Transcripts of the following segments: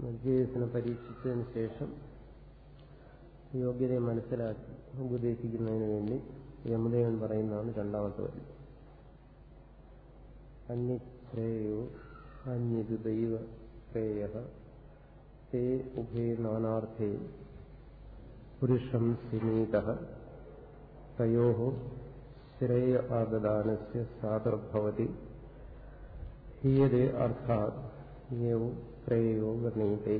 മധ്യവയസ്സിനെ പരീക്ഷിച്ചതിന് ശേഷം യോഗ്യതയെ മനസ്സിലാക്കി ഉപദേശിക്കുന്നതിന് വേണ്ടി യമദേവൻ പറയുന്നതാണ് രണ്ടാമത്തെ വരി. അന്യശ്രേയോ അന്യത് ദൈവ ശ്രേയ തേ ഉഭേ നാനാർത്ഥേ പുരുഷം സിനീത തയോ ശ്രേയ ആഗദാന സാദർഭവതി ഹീയതേ അർത്ഥാത് യൗ ശ്രേയോ വർണീതേ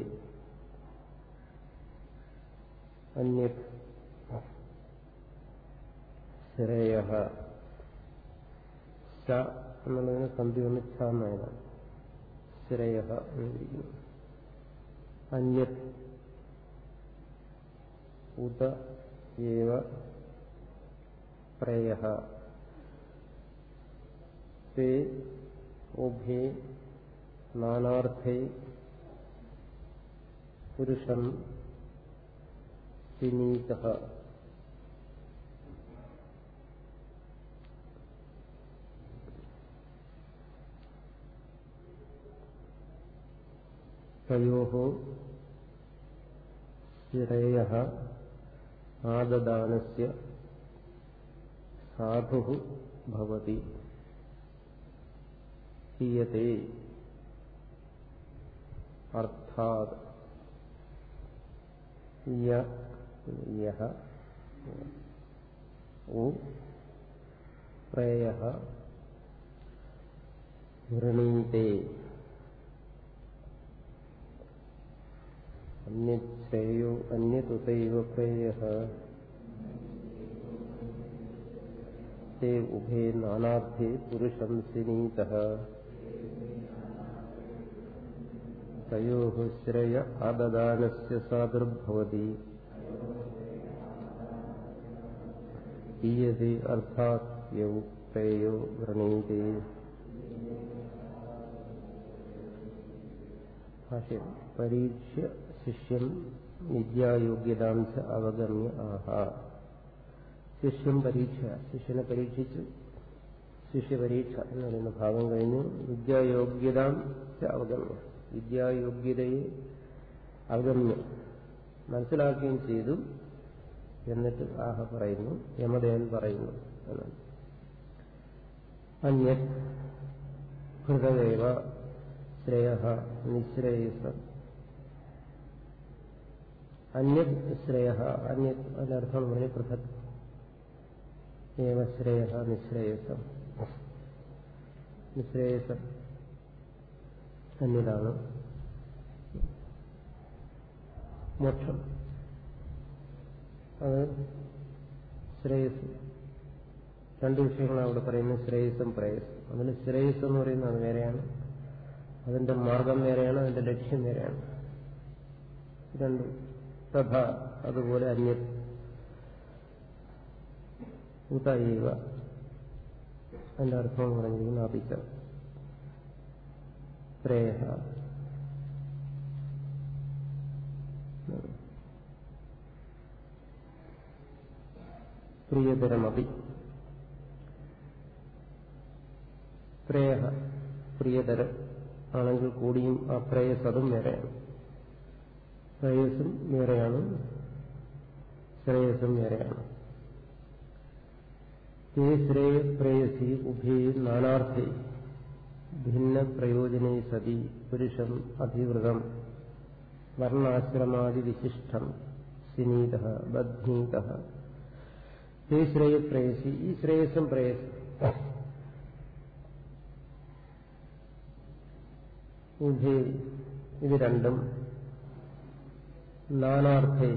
അന്യ ശ്രേയ. ശ എന്നുള്ളതിന് സന്ധി വന്ന് ഛ എന്നായതാണ് ശ്രേയ എന്നിരിക്കുന്നു അന്യത് ഉത ഏവ പ്രേയ. തേ ഉഭേ നാനാർത്ഥേ പുരുഷം വിനീത. തയോ ശ്രേയ ആദദാനസ്യ സാധു ഭവതി. ഹീയത്തെ अर्थात यः वृणीते अन्यच्छ्रेयो ते उभे नानाभ्ये पुरुषं सिनीतः। तयोः श्रेय आददानस्य सादुर्भवति ഈയതി അർത്ഥാത് യൗ പ്രേയോ വ്രണീതേ ഭാഷ്യം പരീക്ഷ ശിഷ്യം വിദ്യായോഗ്യതാംശ അവഗമ്യ ആഹ ശിഷ്യം പരീക്ഷ ശിഷ്യനെ പരീക്ഷിച്ചു ശിഷ്യപരീക്ഷ എന്ന് പറയുന്ന ഭാഗം കഴിഞ്ഞ് വിദ്യായോഗ്യതാം അവഗമ്യ വിദ്യായോഗ്യതയെ അകന്നു മനസ്സിലാക്കുകയും ചെയ്തു എന്നിട്ട് ആഹ പറയുന്നു യമദേവൻ പറയുന്നു എന്നാണ്. അന്യ ഹൃദയവ ശ്രേയ നിശ്രേയസ. അന്യ ശ്രേയ അന്യത് അതിനർത്ഥം പറഞ്ഞ് പൃഥക്. ഏവ ശ്രേയ നിശ്രേയസം. നിശ്രേയസം. അന്യതാണ് മോക്ഷം. അത് ശ്രേയസ്. രണ്ട് വിഷയങ്ങളാണ് അവിടെ പറയുന്നത്. ശ്രേയസും പ്രേയസും അതിന് ശ്രേയസ് എന്ന് പറയുന്നത് വേറെയാണ്. അതിന്റെ മാർഗം നേരെയാണ് അതിന്റെ ലക്ഷ്യം നേരെയാണ് രണ്ട് തഥ അതുപോലെ അന്യ ഉതൈവ അതിന്റെ അർത്ഥം പറഞ്ഞിരിക്കുന്ന അപിച്ച പ്രേഹ പ്രിയതരമപി പ്രേഹ പ്രിയതര ആണെങ്കിൽ കൂടിയും ആ പ്രേയസ് അതും വേറെയാണ്. പ്രേയസും വേറെയാണ്. ശ്രേയസും വേറെയാണ്. തേ ശ്രേയ പ്രേയസി ഉഭേ നാനാർത്ഥേ ഭിന്ന പ്രയോജനേ സതി പുരുഷം അധിവൃതം വർണാശ്രമാദിവിശിഷ്ടം സിനീത ബദ്ധീത ഈ ശ്രേയപ്രേയസി ഈ ശ്രേയസും ഉഭേ ഇത് രണ്ടും നാനാർത്ഥേ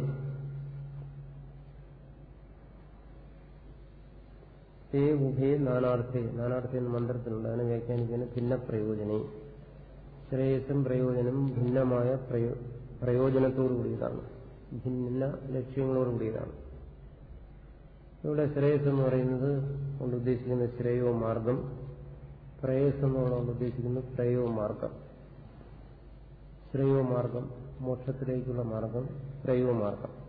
തേ ഉഭേ നാനാർത്ഥേ നാനാർത്ഥേ എന്ന മന്ത്രത്തിലുണ്ട്. അതിനെ വ്യാഖ്യാനിക്കുന്ന ഭിന്ന പ്രയോജനെ ശ്രേയസും പ്രയോജനം ഭിന്നമായ പ്രയോജനത്തോടു കൂടിയതാണ്. ഭിന്ന ലക്ഷ്യങ്ങളോട് കൂടിയതാണ്. ഇവിടെ ശ്രേയസ് എന്ന് പറയുന്നത് കൊണ്ട് ഉദ്ദേശിക്കുന്ന ശ്രേയോ മാർഗം. പ്രേയസ് എന്നുള്ളത് ഉദ്ദേശിക്കുന്നത് പ്രയോ മാർഗം. ശ്രേയോ മാർഗം മോക്ഷത്തിലേക്കുള്ള മാർഗം പ്രയോ മാർഗം.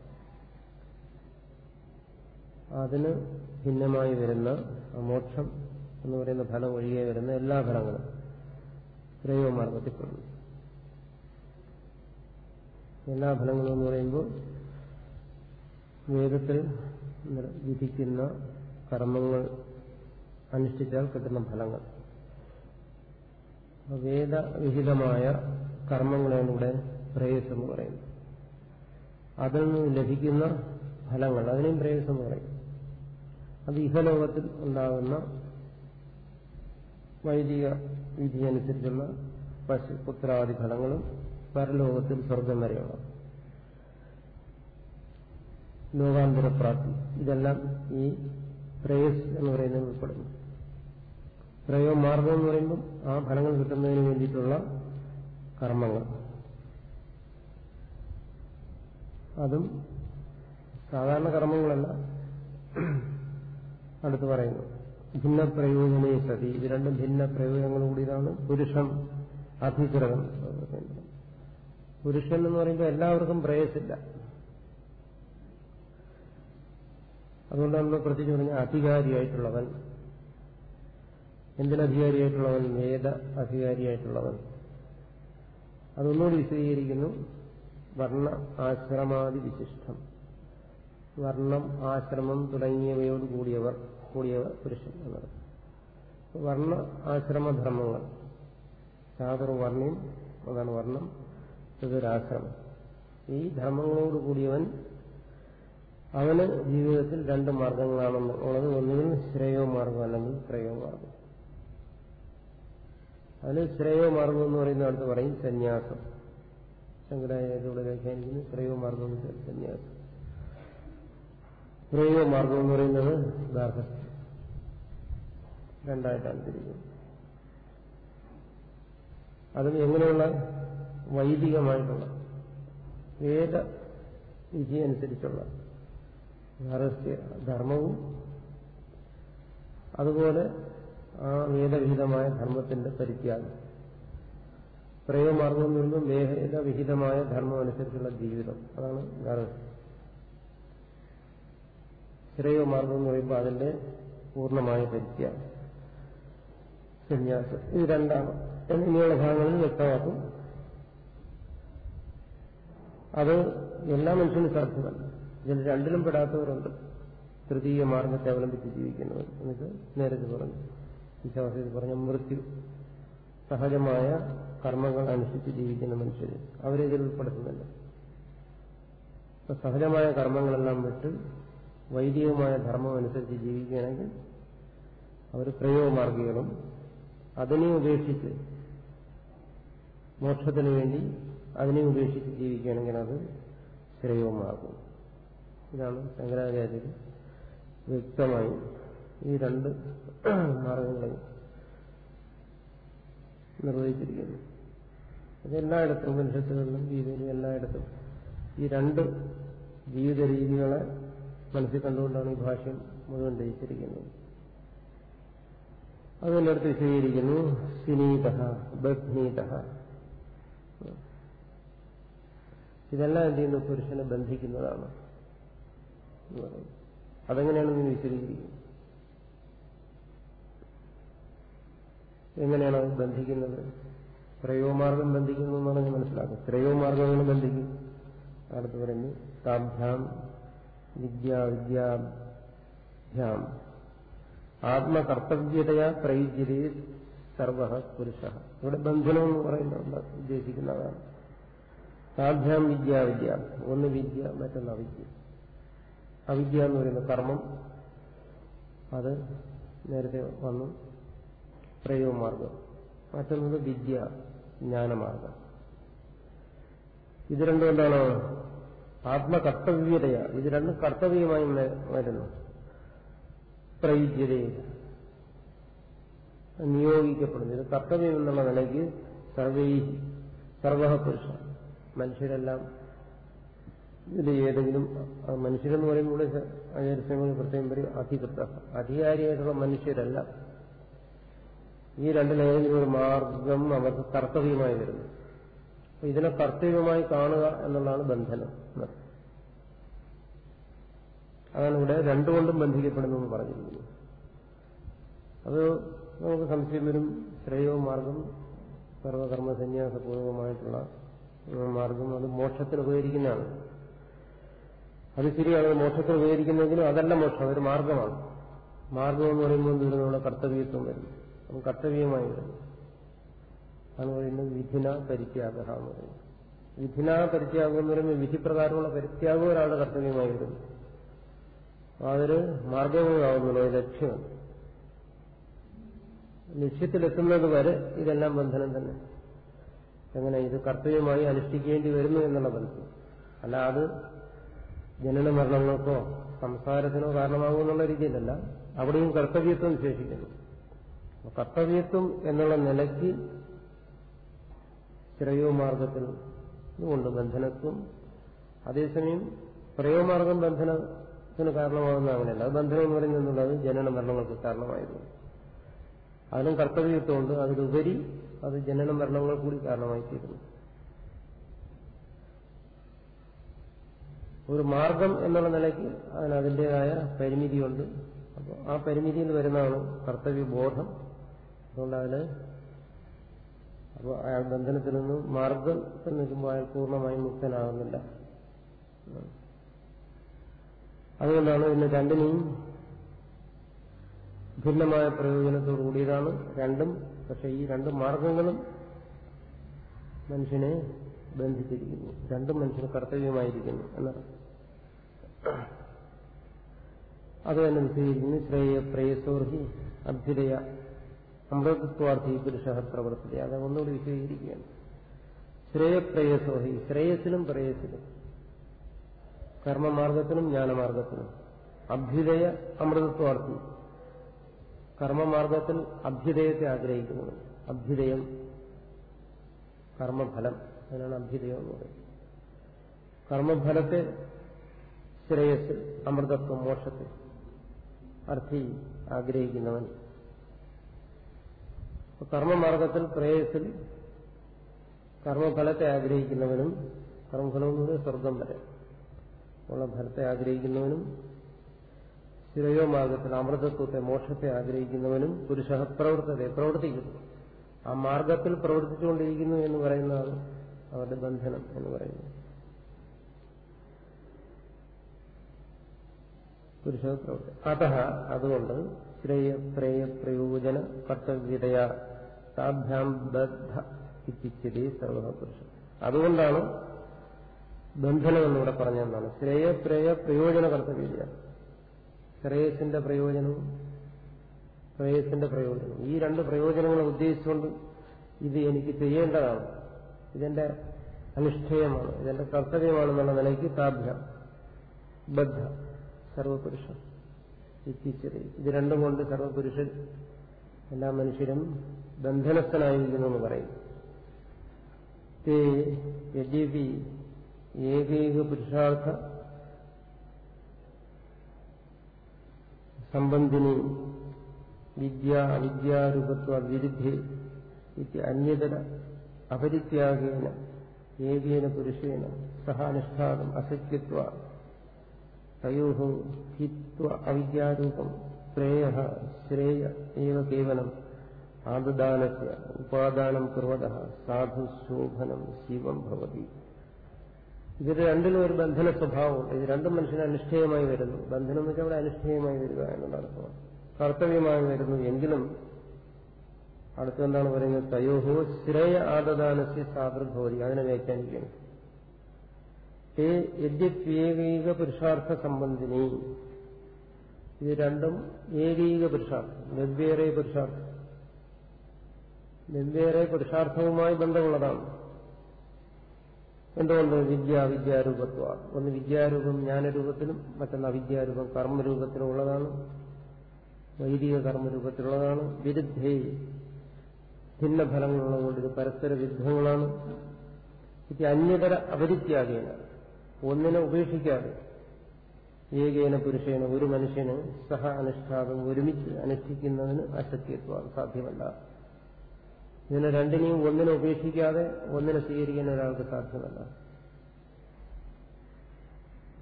അതിന് ഭിന്നമായി വരുന്ന മോക്ഷം എന്ന് പറയുന്ന ഫലം ഒഴികെ വരുന്ന എല്ലാ ഫലങ്ങളും പ്രയോ മാർഗത്തിൽപ്പെടുന്നു. എല്ലാ ഫലങ്ങളും എന്ന് പറയുമ്പോൾ വേദത്തിൽ വിധിക്കുന്ന കർമ്മങ്ങൾ അനുഷ്ഠിച്ചാൽ കിട്ടുന്ന ഫലങ്ങൾ. വേദവിഹിതമായ കർമ്മങ്ങളാണ് ഇവിടെ പ്രേയസ് എന്ന് പറയുന്നത് അതിൽ നിന്ന് ലഭിക്കുന്ന ഫലങ്ങൾ അതിനെയും പ്രേയസ് എന്ന് പറയും. അത് ഇഹലോകത്തിൽ ഉണ്ടാകുന്ന വൈദിക വിധി അനുസരിച്ചുള്ള പശു പുത്രാദി ഫലങ്ങളും പരലോകത്തിൽ സ്വർഗം വരെയുള്ള. ലോകാന്തര പ്രാപ്തി. ഇതെല്ലാം ഈ പ്രേയസ് എന്ന് പറയുന്നതിൽ ഉൾപ്പെടുന്നു. പ്രയോ മാർഗം എന്ന് പറയുമ്പോൾ ആ ഫലങ്ങൾ കിട്ടുന്നതിന് വേണ്ടിയിട്ടുള്ള കർമ്മങ്ങൾ. അതും സാധാരണ കർമ്മങ്ങളല്ല. അടുത്ത് പറയുന്നു. ഭിന്ന പ്രയോജനേ സതി. ഇത് രണ്ടും ഭിന്ന പ്രയോജനങ്ങൾ കൂടിയതാണ് പുരുഷൻ അധികൃതം പുരുഷൻ എന്ന് പറയുമ്പോൾ എല്ലാവർക്കും പ്രേയസില്ല. അതുകൊണ്ട് നമ്മൾ പ്രത്യേകിച്ച് പറഞ്ഞ അധികാരിയായിട്ടുള്ളവൻ. എന്തിനധികാരിയായിട്ടുള്ളവൻ വേദ അധികാരിയായിട്ടുള്ളവൻ. അതൊന്നുകൂടി വിശദീകരിക്കുന്നു. വർണ ആശ്രമാതി വിശിഷ്ടം. വർണം ആശ്രമം തുടങ്ങിയവയോട് കൂടിയവർ കൂടിയവർ പുരുഷൻ എന്നത്. വർണ ആശ്രമധർമ്മങ്ങൾ. ചാതുർവർണ്യം അതാണ് വർണം. ഇതൊരാശ്രമം ഈ ധർമ്മങ്ങളോട് കൂടിയവൻ അവന് ജീവിതത്തിൽ രണ്ട് മാർഗങ്ങളാണെന്ന് ഉള്ളത് ഒന്നുകിൽ ശ്രേയോ മാർഗം അല്ലെങ്കിൽ ശ്രേയോ മാർഗം. അതിന് ശ്രേയോ മാർഗം എന്ന് പറയുന്ന അടുത്ത് പറയും സന്യാസം. ശങ്കരാചാര്യോട് വ്യാഖ്യാനിക്കുന്നു ശ്രേയോ മാർഗം സന്യാസം. ശ്രേയോ മാർഗം എന്ന് പറയുന്നത് ഗാർഹസ്ഥ്യം രണ്ടായിട്ടാണ് തിരിക്കുന്നത് അതും എങ്ങനെയുള്ള വൈദികമായിട്ടുള്ള വേദ വിധി അനുസരിച്ചുള്ള ഗാർഹസ്ഥ്യ ധർമ്മവും അതുപോലെ ആ വേദവിഹിതമായ ധർമ്മത്തിന്റെ പരിത്യാഗം. പ്രയോഗമാർഗം നിന്നും വേദവിഹിതമായ ധർമ്മം അനുസരിച്ചുള്ള ജീവിതം. അതാണ് ഗാർഹസ്ഥ്യം ശ്രേയമാർഗം എന്ന് പറയുമ്പോൾ അതിന്റെ പൂർണമായ പരിത്യാഗം. സന്യാസം. ഇത് രണ്ടാണ്. എന്നിങ്ങനെയുള്ള ഭാഗങ്ങളിൽ വ്യക്തമാക്കും. അത് എല്ലാ മനുഷ്യനും സാധ്യമല്ല. ഇതിൽ രണ്ടിലും പെടാത്തവരുണ്ട്. തൃതീയ മാർഗത്തെ അവലംബിച്ച് ജീവിക്കുന്നവർ. എന്നിട്ട് നേരത്തെ പറഞ്ഞു. വിശ്വാസത്തിൽ പറഞ്ഞ മൃത്യു. സഹജമായ കർമ്മങ്ങൾ അനുസരിച്ച് ജീവിക്കുന്ന മനുഷ്യർ. അവരെ ഇതിൽ ഉൾപ്പെടുത്തുന്നില്ല. സഹജമായ കർമ്മങ്ങളെല്ലാം വിട്ട് വൈദികമായ ധർമ്മം അനുസരിച്ച് ജീവിക്കുകയാണെങ്കിൽ അവർ പ്രയോഗമാർഗികളും അതിനെ ഉപേക്ഷിച്ച് മോക്ഷത്തിന് വേണ്ടി അതിനെ ഉപേക്ഷിച്ച് ജീവിക്കുകയാണെങ്കിൽ അത് ശ്രേയവുമാകും ഇതാണ് ശങ്കരാചാര്യർ വ്യക്തമായി ഈ രണ്ട് മാർഗങ്ങളെയും നിർവഹിച്ചിരിക്കുന്നു. അതെല്ലായിടത്തും ഉപനിഷത്തുകളിലും ഗീതയിലും എല്ലായിടത്തും ഈ രണ്ട് ജീവിത രീതികളെ മനസ്സിൽ കണ്ടുകൊണ്ടാണ് ഈ ഭാഷ്യം മുഴുവൻ രചിച്ചിരിക്കുന്നത് അതിന്റെ അടുത്ത് വിശദീകരിക്കുന്നു സിനീത ബഹ്നീത ഇതെല്ലാം എന്ത് ചെയ്യുന്നു? പുരുഷനെ ബന്ധിക്കുന്നതാണ് അതെങ്ങനെയാണെന്ന് വിശദീകരിക്കുന്നത്? എങ്ങനെയാണ് അത് ബന്ധിക്കുന്നത്? ത്രയോമാർഗം ബന്ധിക്കുന്നു എന്നാണ് ഞാൻ മനസ്സിലാക്കുന്നത്. ത്രയോമാർഗങ്ങൾ ബന്ധിക്കും? അടുത്ത് പറഞ്ഞു താഭ്യാം വിദ്യാ വിദ്യാഭ്യാം. ആത്മകർത്തവ്യതയാ പ്രയുജ്യതേ സർവ പുരുഷ. ഇവിടെ ബന്ധനം എന്ന് പറയുന്നത് ഉദ്ദേശിക്കുന്നതാണ്? സാധ്യം വിദ്യാവിദ്യ ഒന്ന് വിദ്യ മറ്റൊന്ന് അവിദ്യ. അവിദ്യ എന്ന് പറയുന്ന കർമ്മം. അത് നേരത്തെ വന്നു. പ്രയോഗമാർഗം. മറ്റൊന്നത് വിദ്യ ജ്ഞാനമാർഗം. ഇത് രണ്ടും എന്താണ്? ആത്മകർത്തവ്യതയ. ഇത് രണ്ടും കർത്തവ്യമായി വരുന്നു. പ്രയുജ്യത നിയോഗിക്കപ്പെടുന്നു. ഇത് കർത്തവ്യം എന്നുള്ള നിലയ്ക്ക് സർവേ സർവ പുരുഷ മനുഷ്യരെല്ലാം ഇതിൽ ഏതെങ്കിലും മനുഷ്യരെന്ന് പറയുമ്പോൾ ആചാര്യസ്വാമി പ്രത്യേകം പറയും അധികൃത അധികാരിയായിട്ടുള്ള മനുഷ്യരല്ല. ഈ രണ്ടിലേതെങ്കിലും ഒരു മാർഗം അവർക്ക് കർത്തവ്യമായി വരുന്നു. ഇതിനെ കർത്തവ്യമായി കാണുക എന്നുള്ളതാണ് ബന്ധനം. അതാണ് ഇവിടെ രണ്ടുകൊണ്ടും ബന്ധിക്കപ്പെടുന്നു എന്ന് പറഞ്ഞിരിക്കുന്നു. അത് നമുക്ക് സംശയം വരും ശ്രേയോ മാർഗം സർവകർമ്മ സന്യാസപൂർവമായിട്ടുള്ള മാർഗം അത് മോക്ഷത്തിന് ഉപകരിക്കുന്നതാണ്. അത് ശരിയാണ് അത് മോക്ഷത്തിന് ഉപകരിക്കുന്നെങ്കിലും അതല്ല മോക്ഷം അതൊരു മാർഗമാണ്. മാർഗം എന്ന് പറയുമ്പോൾ വരുന്നു നമ്മുടെ കർത്തവ്യത്വം വരുന്നു. അത് കർത്തവ്യമായി വരുന്നു. അതാണ് പറയുന്നത് വിധിന പരിത്യാഗ എന്ന് വിധിന പരിത്യാഗം എന്ന് പറയുമ്പോൾ വിധിപ്രകാരമുള്ള പരിത്യാഗം ഒരാളുടെ കർത്തവ്യമായി വരുന്നു. അതൊരു മാർഗവുമാവുന്നുള്ളൂ ലക്ഷ്യം. ലക്ഷ്യത്തിലെത്തുന്നത് വരെ ഇതെല്ലാം ബന്ധനം തന്നെ. എങ്ങനെ ഇത് കർത്തവ്യമായി അനുഷ്ഠിക്കേണ്ടി വരുന്നു എന്നുള്ള ബന്ധം. അല്ല അത് ജനന മരണങ്ങൾക്കോ സംസാരത്തിനോ കാരണമാകുമെന്നുള്ള രീതിയിലല്ല. അവിടെയും കർത്തവ്യത്വം വിശേഷിക്കുന്നു. കർത്തവ്യത്വം എന്നുള്ള നിലയ്ക്ക് ശ്രേയോമാർഗത്തിൽ കൊണ്ട് ബന്ധനത്വം. അതേസമയം പ്രയോമാർഗം ബന്ധനത്തിന് കാരണമാകുന്ന അങ്ങനെയല്ല. അത് ബന്ധനം എന്ന് പറയുന്നത് ജനന മരണങ്ങൾക്ക് കാരണമായിരുന്നു. അതിനും കർത്തവ്യത്വമുണ്ട് അതിലുപരി അത് ജനന മരണങ്ങൾ കൂടി കാരണമായി തീരുന്നു. ഒരു മാർഗം എന്നുള്ള നിലയ്ക്ക് അതിന് അതിന്റെതായ പരിമിതിയുണ്ട്. അപ്പോൾ ആ പരിമിതിയിൽ വരുന്നതാണ് കർത്തവ്യബോധം. അതുകൊണ്ട് അതിന് അപ്പോൾ അയാൾ ബന്ധനത്തിൽ നിന്നും മാർഗത്തിൽ നിൽക്കുമ്പോൾ അയാൾ പൂർണമായും മുക്തനാകുന്നില്ല. അതുകൊണ്ടാണ് ഇന്ന് രണ്ടിനെയും ഭിന്നമായ പ്രയോജനത്തോടു കൂടിയതാണ് രണ്ടും. പക്ഷെ ഈ രണ്ട് മാർഗങ്ങളും മനുഷ്യനെ ബന്ധിച്ചിരിക്കുന്നു. രണ്ടും മനുഷ്യന് കർത്തവ്യമായിരിക്കുന്നു എന്നാണ് അത് തന്നെ വിശദീകരിക്കുന്നു ശ്രേയ പ്രേയസോർഹി അഭ്യുദയ അമൃതത്വാർത്ഥി പുരുഷ പ്രവർത്തിക്കുക അത് ഒന്നുകൂടി വിശദീകരിക്കുകയാണ്. ശ്രേയപ്രേയസോഹി ശ്രേയസിലും പ്രേയസിലും. കർമ്മമാർഗത്തിനും ജ്ഞാനമാർഗത്തിനും. അഭ്യുദയ അമൃതത്വാർത്ഥി കർമ്മമാർഗത്തിൽ അഭ്യുദയത്തെ ആഗ്രഹിക്കുന്നത്. അഭ്യുദയം കർമ്മഫലം. അതിനാണ് അഭ്യുദയം എന്ന് പറയുന്നത്. കർമ്മഫലത്തെ ശ്രേയസ് അമൃതത്വം മോക്ഷത്തെ അർത്ഥി ആഗ്രഹിക്കുന്നവൻ. കർമ്മമാർഗത്തിൽ പ്രേയസിൽ കർമ്മഫലത്തെ ആഗ്രഹിക്കുന്നവനും കർമ്മഫലം എന്നത് സ്വർഗം വരെ. ഉള്ള ഫലത്തെ ആഗ്രഹിക്കുന്നവനും ശ്രേയോ മാർഗത്തിൽ അമൃതത്വത്തെ മോക്ഷത്തെ ആഗ്രഹിക്കുന്നവനും പുരുഷ പ്രവർത്തതയെ പ്രവർത്തിക്കുന്നു. ആ മാർഗത്തിൽ പ്രവർത്തിച്ചുകൊണ്ടിരിക്കുന്നു എന്ന് പറയുന്നതാണ് അവരുടെ ബന്ധനം എന്ന് പറയുന്നത്. പുരുഷ പ്രവർത്തി അത അതുകൊണ്ട് ശ്രേയ പ്രേയ പ്രയോജന കർത്തവ്യതയ താഭ്യാം ബദ്ധ ഇത്തിച്ചതി സർവപുരുഷൻ അതുകൊണ്ടാണ് ബന്ധനം എന്നിവിടെ ശ്രേയ പ്രേയ പ്രയോജന കർത്തവ്യ ശ്രേയസിന്റെ പ്രയോജനവും ശ്രേയസിന്റെ പ്രയോജനവും. ഈ രണ്ട് പ്രയോജനങ്ങളെ ഉദ്ദേശിച്ചുകൊണ്ട് ഇത് എനിക്ക് ചെയ്യേണ്ടതാണ്. ഇതെന്റെ അനുഷ്ഠേയമാണ്. ഇതെന്റെ കർത്തവ്യമാണെന്നുള്ള നിലയ്ക്ക് താഭ്യ ബദ്ധ. സർവപുരുഷൻ എത്തിച്ചത് ഇത് രണ്ടും കൊണ്ട് സർവപുരുഷൻ എല്ലാ മനുഷ്യരും ബന്ധനസ്ഥനായിരിക്കുന്നു എന്ന് പറയും. ഏകൈക പുരുഷാർത്ഥ സംബന്ധിനി വിദ്യ അവിദ്യാരൂപത്വ വിരുദ്ധി ഇത് അന്യതര അപരിത്യാഗേന ഏകേന പുരുഷേന സഹ അനുഷ്ഠാനം അസത്യത്വ തയോ ഹിത്വ അവിദ്യാരൂപം ശ്രേയ ശ്രേയ ഏവ കേവലം ആദദാനസ്യ ഉപാദാനം കുറവ സാധു ശോഭനം ശിവം ഭവതി. ഇത് രണ്ടിലും ഒരു ബന്ധന സ്വഭാവമുണ്ട്. ഇത് രണ്ടും മനുഷ്യന് അനുഷ്ഠേയമായി വരുന്നു. ബന്ധനം എന്ന് വെച്ചാൽ അവിടെ അനുഷ്ഠേയമായി വരിക അർത്ഥമാണ് കർത്തവ്യമായി വരുന്നു എങ്കിലും അടുത്തെന്താണ് പറയുന്നത്? തയോഹോ ശ്രേയ ആദദാനസ്യ സാദൃഭവതി. അതിനെ ഏ യദ്യത്യേകൈക പുരുഷാർത്ഥ സംബന്ധിനി. ഇത് രണ്ടും ഏകൈക പുരുഷാർത്ഥം. വെവ്വേറെ പുരുഷാർത്ഥം. വെവ്വേറെ പുരുഷാർത്ഥവുമായി ബന്ധമുള്ളതാണ്. എന്തുകൊണ്ട് വിദ്യ വിദ്യാരൂപത്വ ഒന്ന് വിദ്യാരൂപം ജ്ഞാനരൂപത്തിലും മറ്റൊന്ന് അവിദ്യാരൂപം കർമ്മരൂപത്തിലുള്ളതാണ് വൈദിക കർമ്മരൂപത്തിലുള്ളതാണ് വിരുദ്ധേ ഭിന്ന ഫലങ്ങളുള്ളതുകൊണ്ട് ഇത് പരസ്പര വിരുദ്ധങ്ങളാണ്. ഇത് അന്യതര അപരിത്യാഗേന. ഒന്നിനെ ഉപേക്ഷിക്കാതെ ഏകേന പുരുഷേന ഒരു മനുഷ്യന് സഹ അനുഷ്ഠാതം ഒരുമിച്ച് അനുഷ്ഠിക്കുന്നതിന് അശക്യത്വം സാധ്യമല്ല. ഇതിനെ രണ്ടിനെയും ഒന്നിനെ ഉപേക്ഷിക്കാതെ ഒന്നിനെ സ്വീകരിക്കാൻ ഒരാൾക്ക് സാധ്യമല്ല.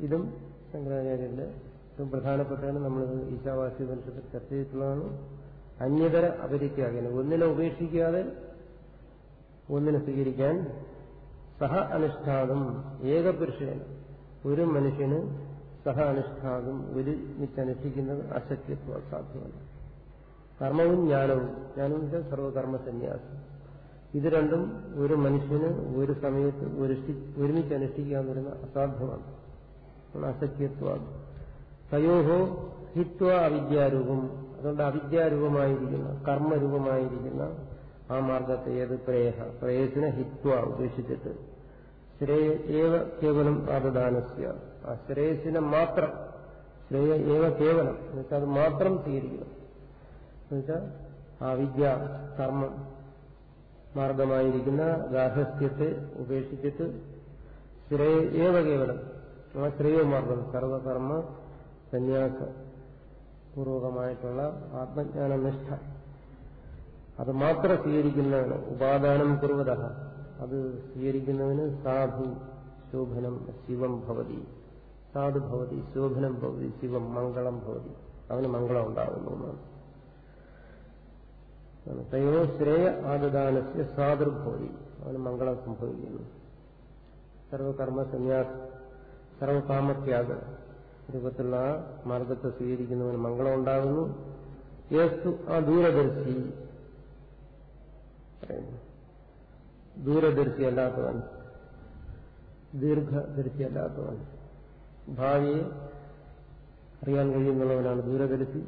ഇതും ശങ്കരാചാര്യന്റെ ഏറ്റവും പ്രധാനപ്പെട്ടാണ് നമ്മൾ ഈശാവാസി ഉപനിഷത്തിൽ ചർച്ച ചെയ്തിട്ടുള്ളതാണ്. അന്യതര അപരിത്യാഗന ഒന്നിനെ ഉപേക്ഷിക്കാതെ ഒന്നിനെ സ്വീകരിക്കാൻ സഹ അനുഷ്ഠാതും ഏകപുരുഷന് ഒരു മനുഷ്യന് സഹ അനുഷ്ഠാതും ഒരുമിച്ച് അനുഷ്ഠിക്കുന്നത് അശക്യത്വ അസാധ്യമല്ല കർമ്മവും ജ്ഞാനവും. ജ്ഞാനം വെച്ചാൽ സർവകർമ്മ സന്യാസം. ഇത് രണ്ടും ഒരു മനുഷ്യന് ഒരു സമയത്ത് ഒരുമിച്ച് അനുഷ്ഠിക്കുക എന്ന് പറയുന്നത് അസാധ്യമാണ് അസഖ്യത്വ. തയോഹോ ഹിത്വ അവിദ്യാരൂപം. അതുകൊണ്ട് അവിദ്യാരൂപമായിരിക്കുന്ന കർമ്മരൂപമായിരിക്കുന്ന ആ മാർഗത്തെ ഏത്? പ്രേഹ. പ്രേയസിനെ ഹിത്വ ഉപേക്ഷിച്ചിട്ട്. ശ്രേയ ഏവ കേവലം പ്രാതദാനസ്യ ആ ശ്രേയസിനെ മാത്രം ശ്രേയ ഏവ കേവലം എന്നുവെച്ചാൽ അത് മാത്രം സ്വീകരിക്കണം. എന്നുവെച്ചാൽ ആ വിദ്യ കർമ്മം മാർഗമായിരിക്കുന്ന ഗാർഹസ്ഥ്യത്തെ ഉപേക്ഷിച്ചിട്ട് ശ്രേയ ഏവ കേവലം ആ ശ്രേയമാർഗം സർവകർമ്മ സന്യാസ പൂർവകമായിട്ടുള്ള ആത്മജ്ഞാനനിഷ്ഠ. അത് മാത്രം സ്വീകരിക്കുന്നതാണ്. ഉപാദാനം കുറുവത അത് സ്വീകരിക്കുന്നതിന് സാധു ശോഭനം ശിവം ഭവതി. സാധു ഭവതി ശോഭനം ഭവതി ശിവം മംഗളം ഭവതി. അവന് മംഗളം ഉണ്ടാകുന്നു എന്നാണ്. തയോ ശ്രേയ ആദദാനസ്യ സാദുർഭവതി അവന് മംഗളം സംഭവിക്കുന്നു സർവകർമ്മ സന്യാസ സർവകാമത്യാഗ രൂപത്തിലുള്ള ആ മാർഗത്തെ സ്വീകരിക്കുന്നവന് മംഗളം ഉണ്ടാകുന്നു. യേസ്തു ആ ദൂരദർശി ദൂരദർശി അല്ലാത്തവൻ ദീർഘദർശി അല്ലാത്തവൻ ഭാവിയെ അറിയാൻ കഴിയുന്നുള്ളവനാണ് ദൂരദർശി.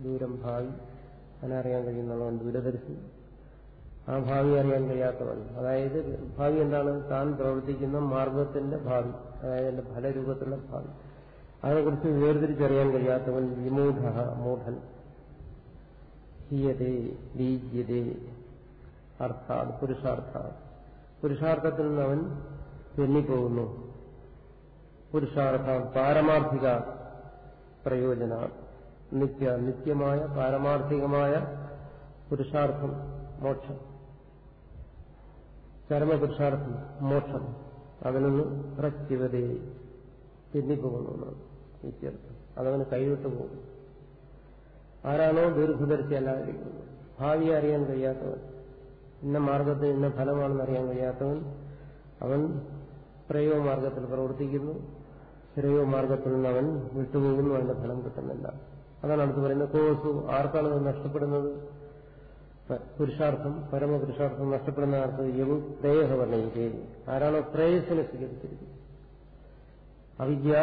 ദൂരം ഭാവി. അതിനറിയാൻ കഴിയുന്നവൻ ദൂരദർശി ആ ഭാവി അറിയാൻ കഴിയാത്തവൻ. അതായത് ഭാവി എന്താണ്? താൻ പ്രവർത്തിക്കുന്ന മാർഗത്തിന്റെ ഭാവി. അതായത് എന്റെ ഫലരൂപത്തിലുള്ള ഭാവി. അതിനെക്കുറിച്ച് വേർതിരിച്ചറിയാൻ കഴിയാത്തവൻ വിമൂഢ മൂഢൻ. ഹീയതേ ബീജ്യതേ അർത്ഥാത് പുരുഷാർത്ഥ. പുരുഷാർത്ഥത്തിൽ നിന്ന് അവൻ തെന്നിപ്പോകുന്നു പുരുഷാർത്ഥ പാരമാർത്ഥിക പ്രയോജന നിത്യ നിത്യമായ പാരമാർത്ഥികമായ പുരുഷാർത്ഥം മോക്ഷം. ചരമപുരുഷാർത്ഥം മോക്ഷം. അതിൽ നിന്ന് പ്രത്യുവതേ തെന്നിപ്പോകുന്നു നിത്യർത്ഥം. അതവന് കൈവിട്ടു പോകും. ആരാണോ ദീർഘദർശി അല്ലാതിരിക്കുന്നത്. ഭാവിയെ അറിയാൻ കഴിയാത്തവൻ ഇന്ന മാർഗത്തിൽ ഇന്ന ഫലമാണെന്ന് അറിയാൻ കഴിയാത്തവൻ അവൻ ശ്രേയോ മാർഗത്തിൽ പ്രവർത്തിക്കുന്നു. ശ്രേയോ മാർഗത്തിൽ നിന്ന് അവൻ വിട്ടുപോകുന്നു അവന്റെ ഫലം കിട്ടുന്നില്ല. അതാണ് അടുത്ത് പറയുന്നത് കോസു ആർക്കാണ് നഷ്ടപ്പെടുന്നത്? പുരുഷാർത്ഥം പരമപുരുഷാർത്ഥം നഷ്ടപ്പെടുന്ന ആർക്ക്? യവു പ്രേയഹ വർണയിക്കേ ആരാണോ പ്രേയസിനെ സ്വീകരിച്ചിരിക്കുന്നത്? അവിദ്യ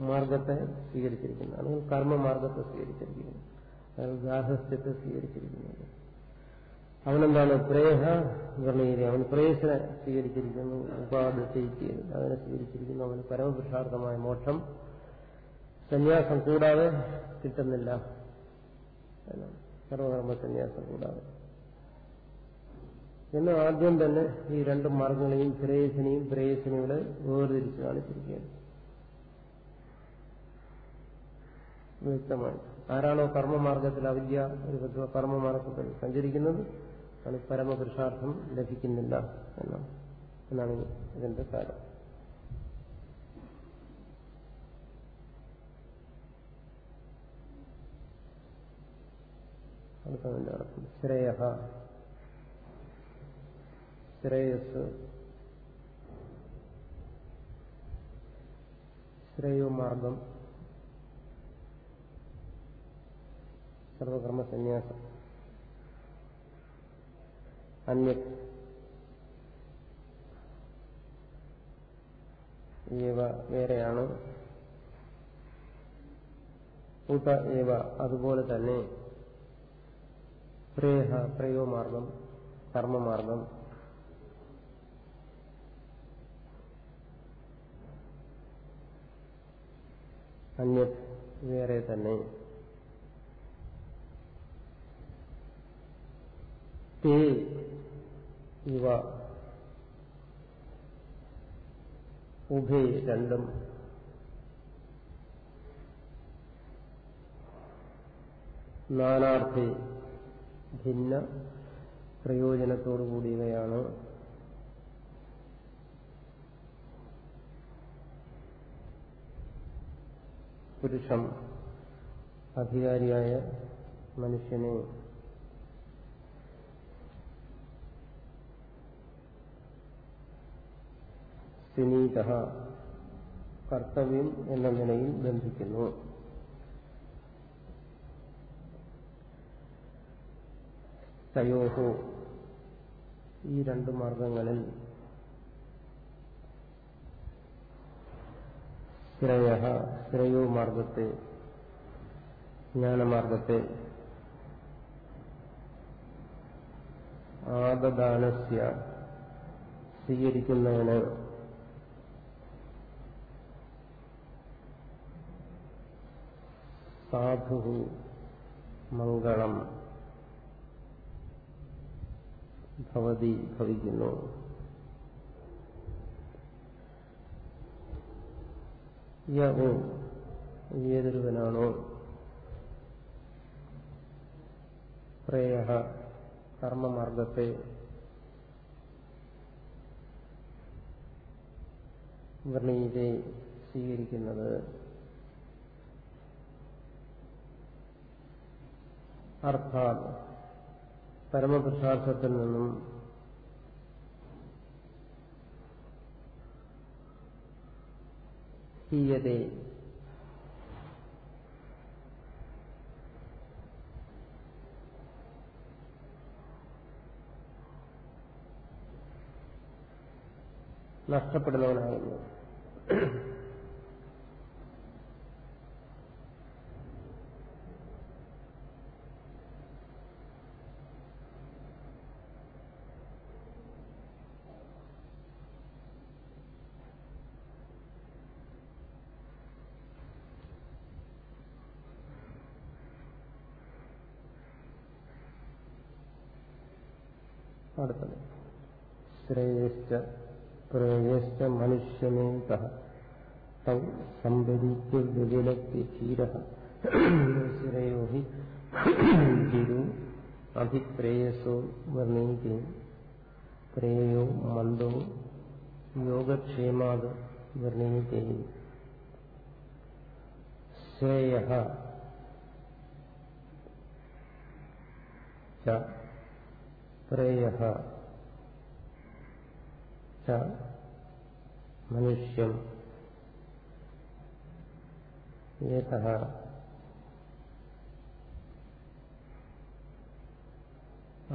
മാർഗത്തെ സ്വീകരിച്ചിരിക്കുന്നത് അല്ലെങ്കിൽ കർമ്മമാർഗത്തെ സ്വീകരിച്ചിരിക്കുന്നു. അതായത് ഗാർഹസ്ഥ്യത്തെ സ്വീകരിച്ചിരിക്കുന്നത് അവനെന്താണ്? പ്രേഹ വർണീതി അവൻ പ്രേയസിനെ സ്വീകരിച്ചിരിക്കുന്നു. ഉപാധിച്ചയിച്ച് അവനെ സ്വീകരിച്ചിരിക്കുന്നു. അവന് പരമപുരുഷാർത്ഥമായ മോക്ഷം സന്യാസം കൂടാതെ കിട്ടുന്നില്ല. സർവകർമ്മ സന്യാസം കൂടാതെ. എന്ന് ആദ്യം തന്നെ ഈ രണ്ട് മാർഗങ്ങളെയും ശ്രേയസിനെയും പ്രേയസിനെയും ഇവിടെ വേർതിരിച്ച് കാണിച്ചിരിക്കുകയാണ്. വ്യക്തമായി ആരാണോ കർമ്മമാർഗത്തിൽ അവിദ്യ ഒരു കർമ്മമാർഗത്തിൽ സഞ്ചരിക്കുന്നത് അത് പരമപുരുഷാർത്ഥം ലഭിക്കുന്നില്ല എന്നാണ് ഇതിന്റെ കാര്യം. അടുത്തതിന്റെ അർത്ഥം ശ്രേയ ശ്രേയസ്. ശ്രേയോമാർഗം. സർവകർമ്മ സന്യാസം അന്യ ഇവ വേറെയാണ്. ഉത ഏവ അതുപോലെ തന്നെ പ്രേഹ പ്രയോമാർഗം കർമ്മമാർഗം. അന്യ വേറെ തന്നെ. തേ ഇവ ഉഭയ രണ്ടും. നാനാർത്ഥേ ഭിന്ന പ്രയോജനത്തോടു കൂടിയവയാണ്. പുരുഷം അധികാരിയായ മനുഷ്യനെ സുനീത കർത്തവ്യം എന്ന നിലയിൽ ബന്ധിക്കുന്നു. തയോഹോ. ഈ രണ്ട് മാർഗങ്ങളിൽ ശ്രേയ ശ്രേയോ മാർഗത്തെ ജ്ഞാനമാർഗത്തെ ആദദാനസ്യ സ്വീകരിക്കുന്നതിന് സാധു മംഗളം. ഭവതി ഭവിക്കുന്നു. യോ ഏതൊരുവനാണോ പ്രേയ കർമ്മമാർഗത്തെ. വർണീതെ സ്വീകരിക്കുന്നത്. അർത്ഥാത് പരമപുരുഷാർത്ഥത്തിൽ നിന്നും ഹീയതേ നഷ്ടപ്പെടുന്നവനാകുന്നു. ശ്രേയശ്ച പ്രേയശ്ച മനുഷ്യമേത. തൗ സംഭരിക്ക് വിവിലക്തി ധീര ശ്രേയോ ഹി ധീരു അഭിപ്രേയസോ വർണീതി പ്രേയോ മന്ദോ യോഗക്ഷേമാത് വർണീതി ശ്രേയ. പ്രേയ. മനുഷ്യം ഏത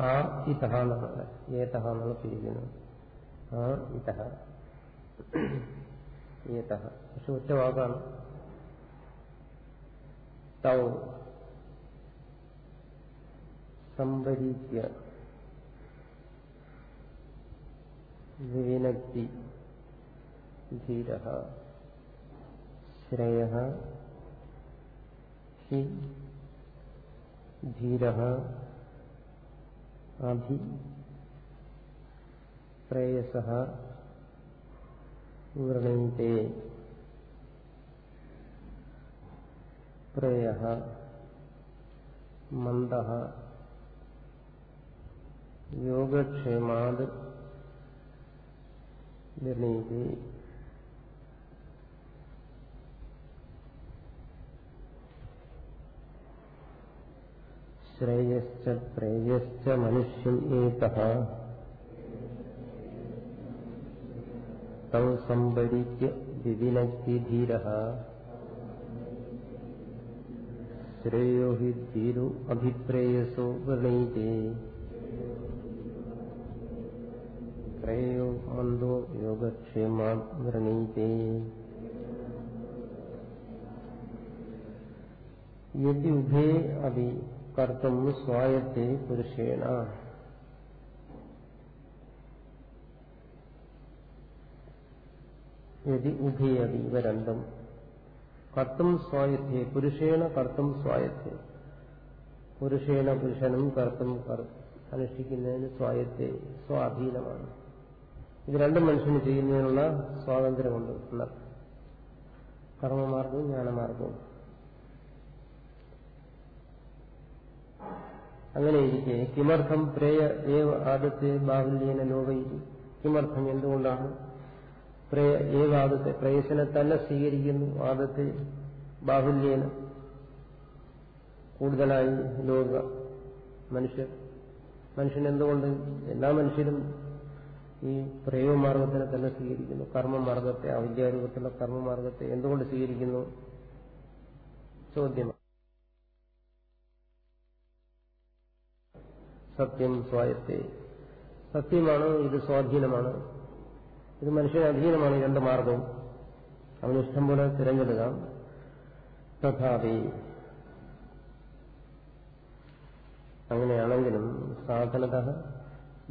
ആ ഇത എന്നുള്ളത് ഏത എന്നുള്ള പിരിക്കുന്നു ആ ഇത ഏത പക്ഷെ ഒറ്റ വാക്കാണ് തൗ സംഭരിക്കുക വിനക്തി ധീര ശ്രേയ ഹി ധീര അഭി പ്രേയസ വൃണീത്തെ പ്രേയ മന്ദ യോഗക്ഷേമാത് നിർണയിച്ച് ശ്രേയശ്ച പ്രേയശ്ച മനുഷ്യൻ ഏത തൗ സംഭരിക്ക വിവിനക്തി ധീര ശ്രേയോ ഹി ധീരു അഭിപ്രേയസോ വൃണീതേ ശ്രേയോ മന്ദോ യോഗക്ഷേമാ വൃണീതേ യതി ഉഭേ അഭി കർത്തും സ്വായത്തെ പുരുഷേണ യതി ഉഭേ അഭി ഇവ രണ്ടും കർത്തും സ്വായത്തെ പുരുഷേണ കർത്തും സ്വായത്തെ പുരുഷേണ പുരുഷനും കർത്തും അനുഷ്ഠിക്കുന്നതിന് സ്വായത്തെ സ്വാധീനമാണ് ഇത് രണ്ടും മനുഷ്യന് ചെയ്യുന്നതിനുള്ള സ്വാതന്ത്ര്യമുണ്ട്. ഉള്ള കർമ്മമാർഗവും ജ്ഞാനമാർഗവും. അങ്ങനെയിരിക്കെ കിമർത്ഥം പ്രേയ ഏവ ആദത്തെ ബാഹുല്യേന ലോകയിരി. കിമർത്ഥം എന്തുകൊണ്ടാണ്? പ്രേയ ഏവ ആദത്തെ പ്രേയസിനെ തന്നെ സ്വീകരിക്കുന്നു ആദത്തെ ബാഹുല്യേന. കൂടുതലായി ലോക മനുഷ്യർ. മനുഷ്യൻ എന്തുകൊണ്ട്? എല്ലാ മനുഷ്യരും ഈ പ്രയോഗമാർഗത്തിനെ തന്നെ സ്വീകരിക്കുന്നു. കർമ്മമാർഗത്തെ അവിദ്യാരൂപത്തിലുള്ള കർമ്മമാർഗത്തെ എന്തുകൊണ്ട് സ്വീകരിക്കുന്നു? ചോദ്യമാണ് സത്യം സ്വായത്തെ. സത്യമാണ് ഇത് സ്വാധീനമാണ്. ഇത് മനുഷ്യന് അധീനമാണ് രണ്ട് മാർഗവും. അവന് ഇഷ്ടം പോലെ തിരഞ്ഞെടുക്കാം. തഥാപി. അങ്ങനെയാണെങ്കിലും സാധനത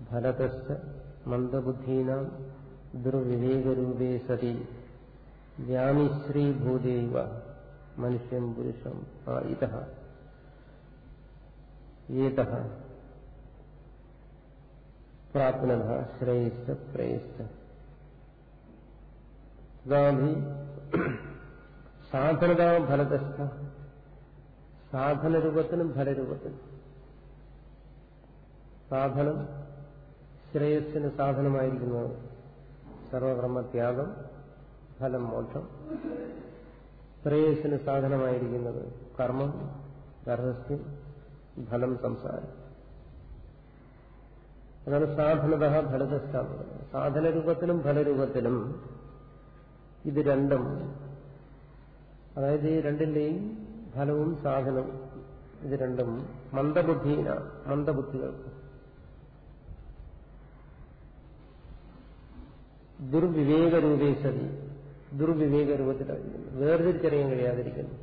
ഫലതശ്ച മന്ദബുദ്ധീനാം ദുർവിവേകരൂപേ സതി വ്യാമിശ്രീഭൂതൈവ മനുഷ്യൻ പുരുഷം ഇത. ഏത? പ്രാപ്നത ശ്രേയസ് പ്രേയശ്ച തഥാപി സാധനത ഫലതസ്ഥ സാധനരൂപത്തിനും ഫലരൂപത്തിനും. സാധനം ശ്രേയസ്സിന് സാധനമായിരിക്കുന്നത് സർവകർമ്മത്യാഗം ഫലം മോക്ഷം. ശ്രേയസ്സിന് സാധനമായിരിക്കുന്നത് കർമ്മം ഗർഹസ്ഥ്യം ഫലം സംസാരം. അതാണ് സാധനത ഫലതസ്ഥാപനം സാധനരൂപത്തിലും ഫലരൂപത്തിലും ഇത് രണ്ടും അതായത് ഈ രണ്ടിന്റെയും ഫലവും സാധനവും ഇത് രണ്ടും മന്ദബുദ്ധിയിലാണ് മന്ദബുദ്ധികൾക്ക്. ദുർവിവേകരൂപേ സതി. ദുർവിവേക രൂപത്തിലായിരിക്കുന്നു വേർതിരിച്ചറിയാൻ കഴിയാതിരിക്കുന്നു.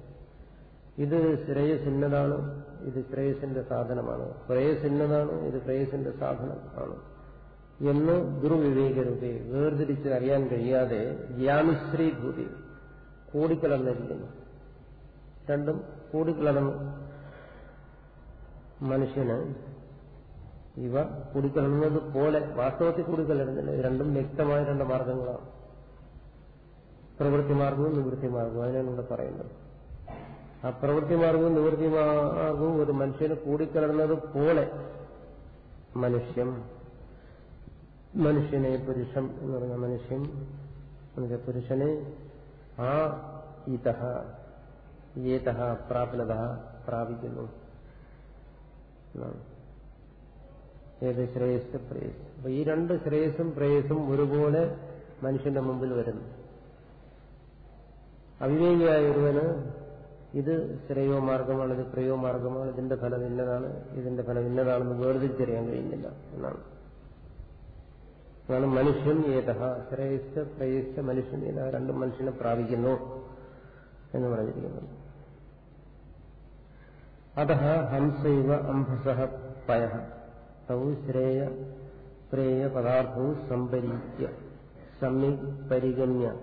ഇത് ശ്രേയസിന്നതാണ്? ഇത് ശ്രേയസിന്റെ സാധനമാണ്? ശ്രേയസിന്നതാണ്? ഇത് ശ്രേയസിന്റെ സാധനമാണ് എന്ന് ദുർവിവേക രൂപേ വേർതിരിച്ച് അറിയാൻ കഴിയാതെ വ്യാമിശ്രീഭൂതി കൂടിക്കലർന്നിരിക്കുന്നു. രണ്ടും കൂടിക്കലർന്ന് മനുഷ്യന് ഇവ കൂടിക്കലർന്നത് പോലെ വാസ്തവത്തിൽ കൂടിക്കലരുന്നില്ല രണ്ടും വ്യക്തമായ രണ്ട് മാർഗങ്ങളാണ്. പ്രവൃത്തി മാർഗവും നിവൃത്തി മാർഗവും അതിനാണ് ഇവിടെ പറയുന്നത്. ആ പ്രവൃത്തി മാർഗവും നിവൃത്തി മാർഗവും ഒരു മനുഷ്യന് കൂടിക്കലർന്നത് പോലെ മനുഷ്യൻ മനുഷ്യനെ പുരുഷം എന്ന് പറഞ്ഞ മനുഷ്യൻ എന്നുവെച്ചാൽ പുരുഷനെ ആ ഇതഹ ഏതഹ പ്രാപ്ലത പ്രാപിക്കുന്നു. എന്നാണ്. ഏത് ശ്രേയസ് പ്രേയസ് അപ്പൊ ഈ രണ്ട് ശ്രേയസും പ്രേയസും ഒരുപോലെ മനുഷ്യന്റെ മുമ്പിൽ വരുന്നു. അവിവേകിയായ ഒരുവന് ഇത് ശ്രേയോ മാർഗമാണ് ഇത് പ്രയോ മാർഗമാണ് ഇതിന്റെ ഫലം ഇന്നതാണ് ഇതിന്റെ ഫലം ഇന്നതാണെന്ന് വേർതിരിച്ചറിയാൻ കഴിയുന്നില്ല എന്നാണ്. അതാണ് മനുഷ്യൻ ഏതഹ ശ്രേയസ് പ്രേയസ് മനുഷ്യൻ ഏത രണ്ടും മനുഷ്യനെ പ്രാപിക്കുന്നു എന്ന് പറഞ്ഞിരിക്കുന്നത് അത ഹംസൈവ അംഭസഹ പയ തൗ ശ്രേയ പ്രേയ പദാർത്ഥവും സംഭരിക്ക സമ്യക് പരിഗണ്യ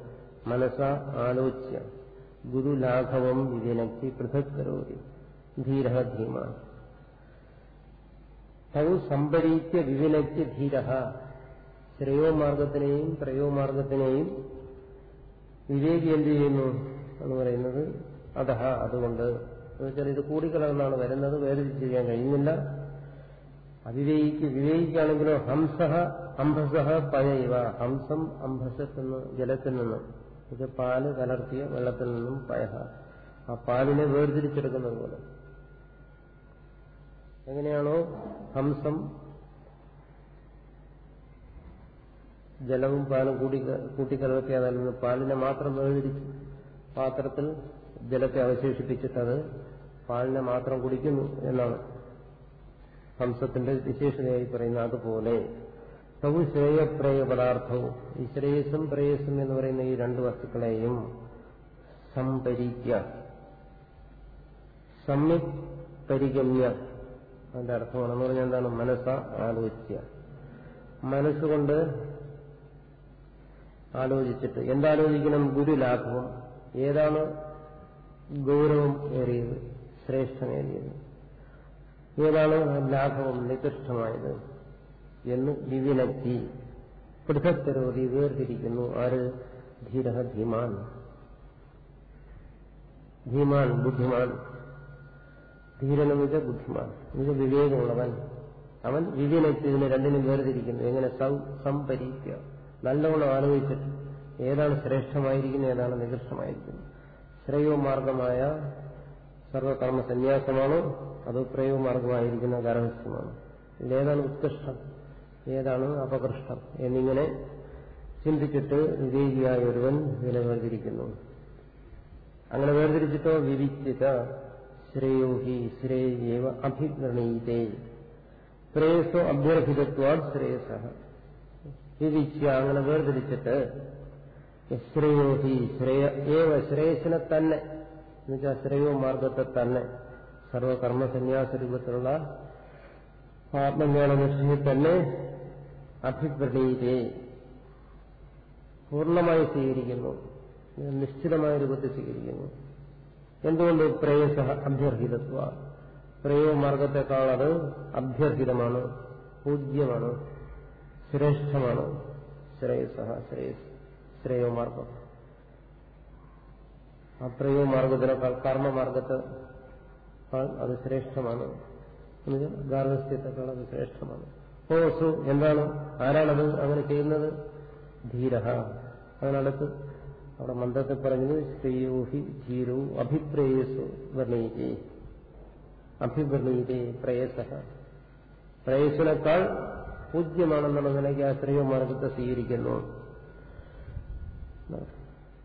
മനസ ആലോച്യ. ഗുരുലാഘവം വിവിനക്തി പൃഥക് കരോതി. ധീര ധീമ. തൗ സംഭരിക്ക വിവിനക്തി ധീര ശ്രേയോമാർഗത്തിനെയും പ്രയോമാർഗത്തിനെയും വിവേകി എന്ത് ചെയ്യുന്നു എന്ന് പറയുന്നത്? അതഹ അതുകൊണ്ട്. എന്നുവെച്ചാൽ ഇത് കൂടിക്കലർന്നാണ് വരുന്നത് വേറെ വേർതിരിച്ചറിയാൻ കഴിയുന്നില്ല. അവിവേകിക്ക് വിവേകിക്കാണെങ്കിലോ ഹംസഹ അംഭസഹ പയവ. ഹംസം അംഭസത്തിൽ നിന്ന് ജലത്തിൽ നിന്ന് ഇത് പാൽ കലർത്തിയ വെള്ളത്തിൽ നിന്നും പയഹ. ആ പാലിനെ വേർതിരിച്ചെടുക്കുന്നത് പോലെ എങ്ങനെയാണോ ഹംസം ജലവും പാലും കൂടി കൂട്ടിക്കലർത്തിയ അതിൽ നിന്ന് പാലിനെ മാത്രം വേർതിരിച്ച് പാത്രത്തിൽ ജലത്തെ അവശേഷിപ്പിച്ചിട്ടത് പാലിനെ മാത്രം കുടിക്കുന്നു എന്നാണ്. ഹംസത്തിന്റെ വിശേഷതയായി പറയുന്ന അതുപോലെ സൗ ശ്രേയപ്രേയ പദാർത്ഥവും ഈ ശ്രേയസും പ്രേയസും എന്ന് പറയുന്ന ഈ രണ്ട് വസ്തുക്കളെയും സംപരിക്ക സമ്യക് പരിഗമ്യ അതിന്റെ അർത്ഥമാണെന്ന് പറഞ്ഞാൽ എന്താണ്? മനസ്സ ആലോചിക്കുക മനസ്സുകൊണ്ട് ആലോചിച്ചിട്ട്. എന്താലോചിക്കണം? ഗുരുലാഭവും ഏതാണ് ഗൗരവം ഏറിയത്? ശ്രേഷ്ഠമേറിയത് ഏതാണ് ലാഘവം നികൃഷ്ടമായത് എന്ന് വിവിനക്തി പൃഥക്തരോധി വേർതിരിക്കുന്നു ആര്? ധീര ധീമാൻ. ധീമാൻ ബുദ്ധിമാൻ. ധീരനുമിത ബുദ്ധിമാൻ. ഇത് വിവേകമുള്ളവൻ. അവൻ വിവിനക്തി ഇതിനെ രണ്ടിനും വേർതിരിക്കുന്നു. എങ്ങനെ സൗ സംപരീക്ക നല്ലവണ്ണം ആലോചിച്ചിട്ട് ഏതാണ് ശ്രേഷ്ഠമായിരിക്കുന്നത് ഏതാണ് നികൃഷ്ടമായിരിക്കുന്നത് ശ്രേയോ മാർഗമായ സർവകർമ്മ സന്യാസമാണോ അതോ പ്രയോഗമാർഗമായിരിക്കുന്ന ഗാർഹസ്ഥ്യമാണ് ഇതിലേതാണ് ഉത്കൃഷ്ടം ഏതാണ് അപകൃഷ്ടം എന്നിങ്ങനെ ചിന്തിച്ചിട്ട് വിവേകിയായ ഒരുവൻ ഇതിനെ വേർതിരിക്കുന്നു അങ്ങനെ വേർതിരിച്ചിട്ടോ വിവിച്ചിത ശ്രേയോഹി ശ്രേയേവ അഭിവ്രണീതേ ശ്രേയസോ അഭ്യർഹിതത്വാ ശ്രേയസ. വിവിച്ച അങ്ങനെ വേർതിരിച്ചിട്ട് ശ്രേയോഹി ശ്രേയ ഏവ ശ്രേയസിനെ തന്നെ എന്നുവെച്ചാൽ ശ്രേയോ മാർഗത്തെ തന്നെ സർവകർമ്മസന്യാസ രൂപത്തിലുള്ള ആത്മജ്ഞാന നിഷ്ഠയെ തന്നെ അഭിപ്രണീതേ പൂർണമായി സ്വീകരിക്കുന്നു നിശ്ചിതമായ രൂപത്തിൽ സ്വീകരിക്കുന്നു. എന്തുകൊണ്ട് പ്രേയസ അഭ്യർഹിതത്വ പ്രേയോ മാർഗത്തെക്കാൾ അത് അഭ്യർഹിതമാണ് പൂജ്യമാണ് ശ്രേഷ്ഠമാണ്. ശ്രേയസ ശ്രേയസ് ശ്രേയോ മാർഗം. ആ പ്രയോ മാർഗത്തിനേക്കാൾ കർമ്മമാർഗത്തെ അത് ശ്രേഷ്ഠമാണ് ഗാർഹസ്ഥ്യത്തെക്കാൾ അത് ശ്രേഷ്ഠമാണ് ഓസു എന്താണ്? ആരാണത് അങ്ങനെ ചെയ്യുന്നത്? ധീര അതിനടുത്ത് അവിടെ മന്ത്രത്തിൽ പറഞ്ഞത് ശ്രീയോഹി ധീരോ അഭിപ്രേയസു വർണയിക്കേ അഭിവർണയിക്കേ പ്രേയസ പ്രേയസിനേക്കാൾ പൂജ്യമാണെന്നുള്ള നിലയ്ക്ക് ആ മാർഗത്തെ സ്വീകരിക്കുന്നു.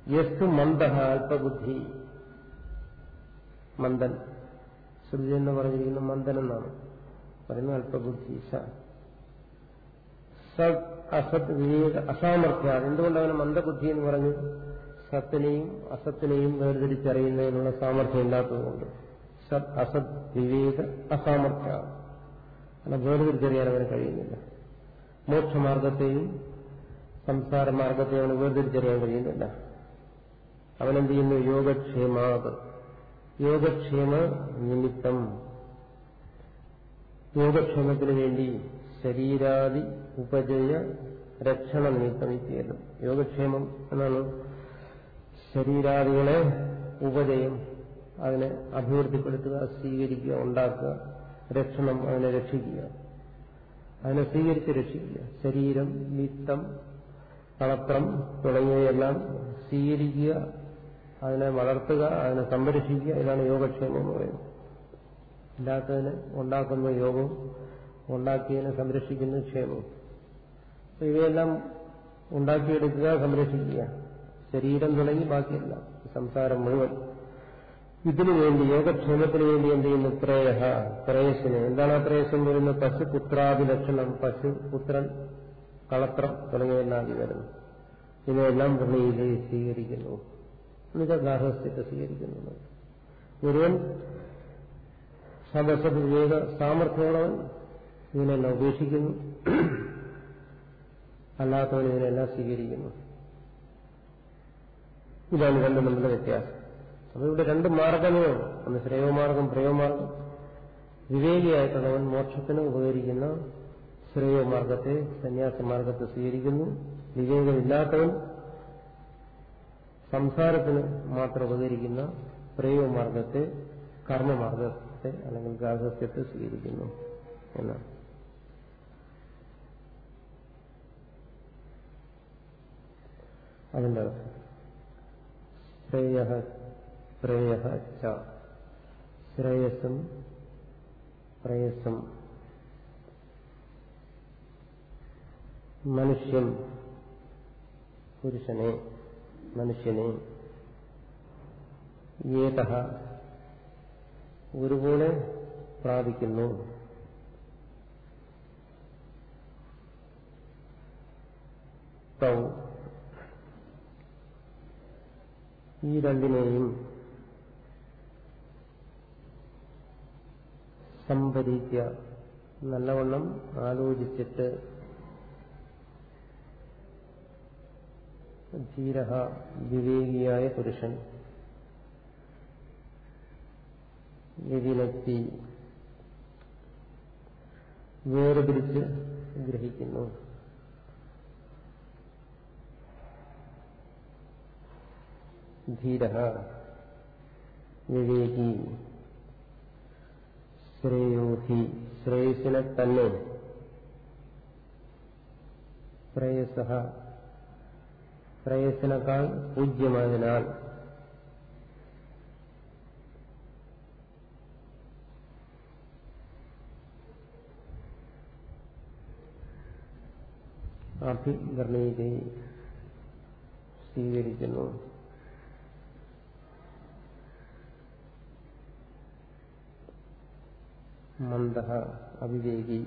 യസ്തു മന്ദ അല്പബുദ്ധി. മന്ദൻ. ശ്രുതി എന്ന് പറഞ്ഞിരിക്കുന്ന മന്ദൻ എന്നാണ്. പറയുന്നത് അല്പബുദ്ധി സത് അസത് വിവേക അസാമർഥ്യ എന്തുകൊണ്ട് അവന് മന്ദബുദ്ധി എന്ന് പറഞ്ഞു? സത്തിനെയും അസത്തിനെയും വേർതിരിച്ചറിയുന്നതിനുള്ള സാമർഥ്യം ഇല്ലാത്തതുകൊണ്ട്. സത് അസത് വിവേക അസാമർഥ്യ അല്ല വേർതിരിച്ചറിയാൻ അവന് കഴിയുന്നില്ല. മോക്ഷമാർഗത്തെയും സംസാരമാർഗത്തെയും അവന് വേർതിരിച്ചറിയാൻ കഴിയുന്നില്ല. അവനെന്ത് ചെയ്യുന്നു യോഗക്ഷേമാത്. യോഗക്ഷേമ നിമിത്തം. യോഗക്ഷേമത്തിന് വേണ്ടി ശരീരാദി ഉപജയ രക്ഷണ നിമിത്തം ഇത്യേതും. യോഗക്ഷേമം എന്നാണ് ശരീരാദികളെ ഉപജയം അതിനെ അഭിവൃദ്ധിപ്പെടുത്തുക സ്വീകരിക്കുക ഉണ്ടാക്കുക രക്ഷണം അതിനെ രക്ഷിക്കുക. അതിനെ സ്വീകരിച്ച് രക്ഷിക്കുക. ശരീരം നിത്തം കളത്രം തുടങ്ങിയവയെല്ലാം സ്വീകരിക്കുക അതിനെ വളർത്തുക അതിനെ സംരക്ഷിക്കുക. ഇതാണ് യോഗക്ഷേമം എന്ന് പറയുന്നത്. ഇല്ലാത്തതിന് ഉണ്ടാക്കുന്ന യോഗവും ഉണ്ടാക്കിയതിനെ സംരക്ഷിക്കുന്ന ക്ഷേമവും. ഇവയെല്ലാം ഉണ്ടാക്കിയെടുക്കുക സംരക്ഷിക്കുക. ശരീരം തുടങ്ങി ബാക്കിയല്ല. സംസാരം മുഴുവൻ. ഇതിനു വേണ്ടി യോഗക്ഷേമത്തിന് വേണ്ടി എന്ത് ചെയ്യുന്നു? പ്രേഹ പ്രേശന് എന്താണ് ആ പ്രേയസം വരുന്നത് പശു പുത്രാഭിലക്ഷണം പശു പുത്രൻ കളത്രം തുടങ്ങിയെല്ലാം വരുന്നു ഇവയെല്ലാം ഭൂമിയിൽ സ്വീകരിക്കുന്നു. എന്നുവെച്ചാൽ ഗാർഹസ്ഥ്യത്തെ സ്വീകരിക്കുന്നു ഒരുവൻ സദസ്സ വിവേക സാമർഥ്യമുള്ളവൻ ഇതിനെല്ലാം ഉപേക്ഷിക്കുന്നു. അല്ലാത്തവൻ ഇതിനെല്ലാം സ്വീകരിക്കുന്നു. ഇതാണ് രണ്ടും തമ്മിലുള്ള വ്യത്യാസം. അപ്പൊ ഇവിടെ രണ്ട് മാർഗമേ ഉള്ളൂ ഒന്ന് ശ്രേയോമാർഗം പ്രയോമാർഗം. വിവേകിയായിട്ടുള്ളവൻ മോക്ഷത്തിന് ഉപകരിക്കുന്ന ശ്രേയോമാർഗത്തെ സന്യാസമാർഗത്തെ സ്വീകരിക്കുന്നു. വിവേകമില്ലാത്തവൻ സംസാരത്തിന് മാത്രം ഉപകരിക്കുന്ന പ്രേമമാർഗത്തെ കർമ്മമാർഗത്തെ അല്ലെങ്കിൽ ഗാർഹസ്ഥ്യത്തെ സ്വീകരിക്കുന്നു എന്നാണ്. അതിന്റെ അർത്ഥം. ശ്രേയ ശ്രേയസും പ്രേയസും. മനുഷ്യൻ പുരുഷനെ. മനുഷ്യനെ ഏത ഒരുപോലെ പ്രാപിക്കുന്നു. തൗ. ഈ രണ്ടിനെയും സംഭരിക്കുക. നല്ലവണ്ണം ആലോചിച്ചിട്ട് ധീര വിവേകിയായ പുരുഷൻ. വിവിലക്തി വേർപിരിച്ച് ഗ്രഹിക്കുന്നു. ധീര വിവേകി ശ്രേയോഹി ശ്രേയസിനെ തന്നെ ശ്രേയസ ശ്രേയസിനേക്കാൾ പൂജ്യമായതിനാൽ അഭിഗർണീതി സ്വീകരിക്കുന്നു. മന്ദ അവിവേകി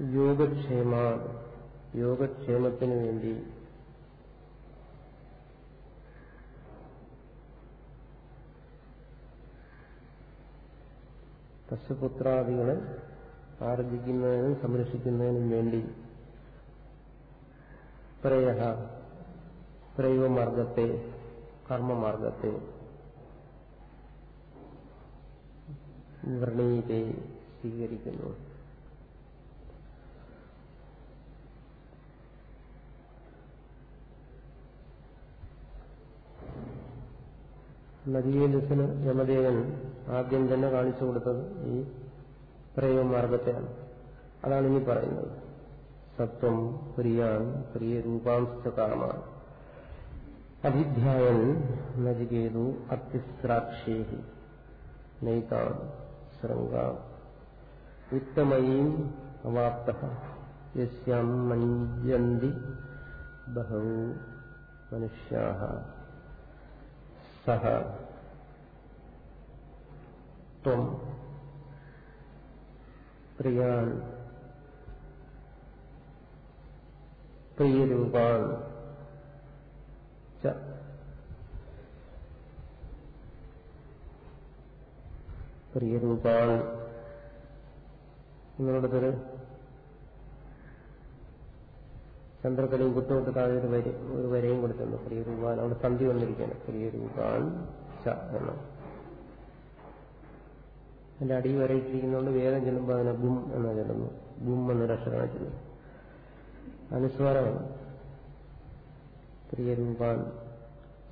യോഗക്ഷേമ യോഗക്ഷേമത്തിനു വേണ്ടി. പശുപുത്രാദികളെ ആർജിക്കുന്നതിനും സംരക്ഷിക്കുന്നതിനും വേണ്ടി. പ്രയ പ്രയോഗമാർഗത്തെ കർമ്മമാർഗത്തെ വ്രണീതെ സ്വീകരിക്കുന്നു. നദീലസിന് യമദേവൻ ആദ്യം തന്നെ കാണിച്ചു കൊടുത്തത് ഈ പ്രയോഗമാർഗത്തെയാണ് അതാണ് ഇനി പറയുന്നത് സത്വം പ്രിയാൻ പ്രിയ രൂപാംശ കാമ അഭിധ്യായൻ നജികേതു അത്യസ്രാക്ഷേഹി നൈതാൻ ശൃംഗ വിത്തമയീം അവാപ്ത യസ്യാം മഞ്ജന്തി ബഹവു മനുഷ്യാ സഹ ത്വം പ്രിയാൻ പ്രിയരൂപാൻ ച. പ്രിയരൂപാൻ നിങ്ങളുടേതൊരു ചന്ദ്രക്കലയും കുത്തുകൊട്ട് താഴെ ഒരു വരെയും ഒരു വരയും കൊടുത്തുണ്ട് പ്രിയരൂപാൻ അവിടെ സന്ധി വന്നിരിക്കുകയാണ്. പ്രിയരൂപാൻ ച എന്ന്. അതിന്റെ അടി വരയിട്ടിരിക്കുന്നതുകൊണ്ട് വേഗം ചെല്ലുമ്പോൾ അതിനെ ബും എന്ന് ചെല്ലുന്നു. ബും എന്നൊരു അക്ഷരമാണ് ചെല്ലുന്നു അനുസ്വാരമാണ്. പ്രിയരൂപാൻ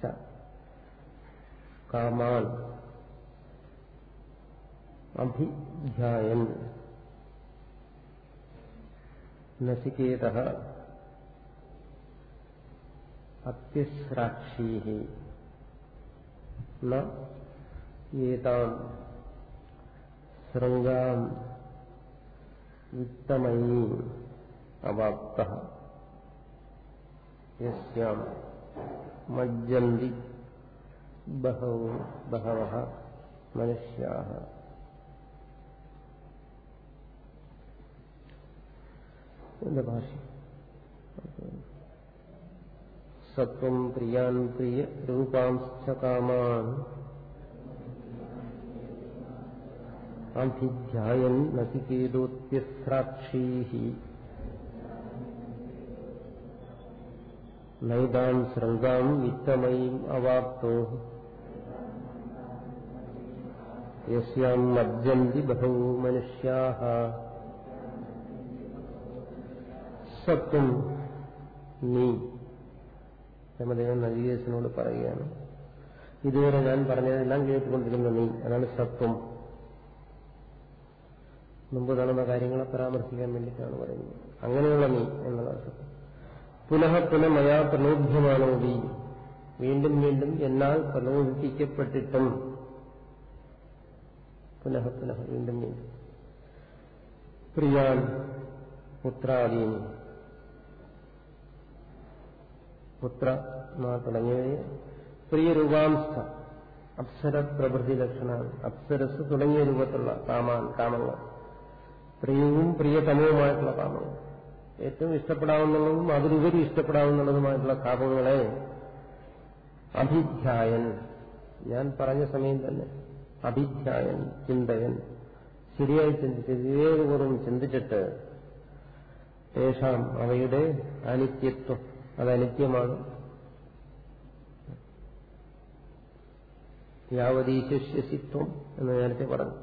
ച. കാമാൻ. അഭിധ്യായൻ. നസികേത അത്യസ്രാക്ഷീ ഏതാം ശൃംഗാം വിത്തമയീ അവാപ്ത. യസ്യാം മജ്ജന്തി ബഹവോ ബഹവ മനുഷ്യാ എന്റെ സത്വം പ്രിയാൻ പ്രിയ രൂപാംശ കാമാൻ അഭിധ്യായൻ നസികേതോത്യസ്രാക്ഷീ നൈതാം ശൃംഗാം വിത്തമയീം അവാപ്തോ. യസ്യാം മജ്ജന്തി ബഹവോ മനുഷ്യാ സത്വം നീ. യമദേവൻ നജീകേശനോട് പറയുകയാണ്. ഇതുവരെ ഞാൻ പറഞ്ഞതെല്ലാം കേട്ടുകൊണ്ടിരുന്ന നീ. അതാണ് സത്വം. മുമ്പ് നടന്ന കാര്യങ്ങളെ പരാമർശിക്കാൻ വേണ്ടിയിട്ടാണ് പറയുന്നത്. അങ്ങനെയുള്ള നീ എന്നുള്ള സത്വം പുനഃ പുനഃ മയാ നീ. വീണ്ടും വീണ്ടും എന്നാൽ പ്രലോഭിപ്പിക്കപ്പെട്ടിട്ടും പുനഃ പുനഃ വീണ്ടും വീണ്ടും. പ്രിയാൻ പുത്രാദീനി പുത്ര തുടങ്ങിയവയെ പ്രിയരൂപാംസ്ഥ അപ്സര പ്രഭൃതി ലക്ഷണമാണ് അപ്സരസ് തുടങ്ങിയ രൂപത്തിലുള്ള കാമാൻ കാമങ്ങൾ. പ്രിയവും പ്രിയതമവുമായിട്ടുള്ള കാമങ്ങൾ. ഏറ്റവും ഇഷ്ടപ്പെടാവുന്നതും അതിലുപരി ഇഷ്ടപ്പെടാവുന്നതുമായിട്ടുള്ള കാമങ്ങളെ അഭിധ്യായൻ. ഞാൻ പറഞ്ഞ സമയം തന്നെ അഭിധ്യായൻ ചിന്തയൻ. ശരിയായി ചിന്തിച്ച് വിവേകപൂർവം ചിന്തിച്ചിട്ട് തേഷാം അവയുടെ അനിത്യത്വം അത് അനിത്യമാണ്. യാവതീശിത്വം എന്ന് നേരത്തെ പറഞ്ഞു.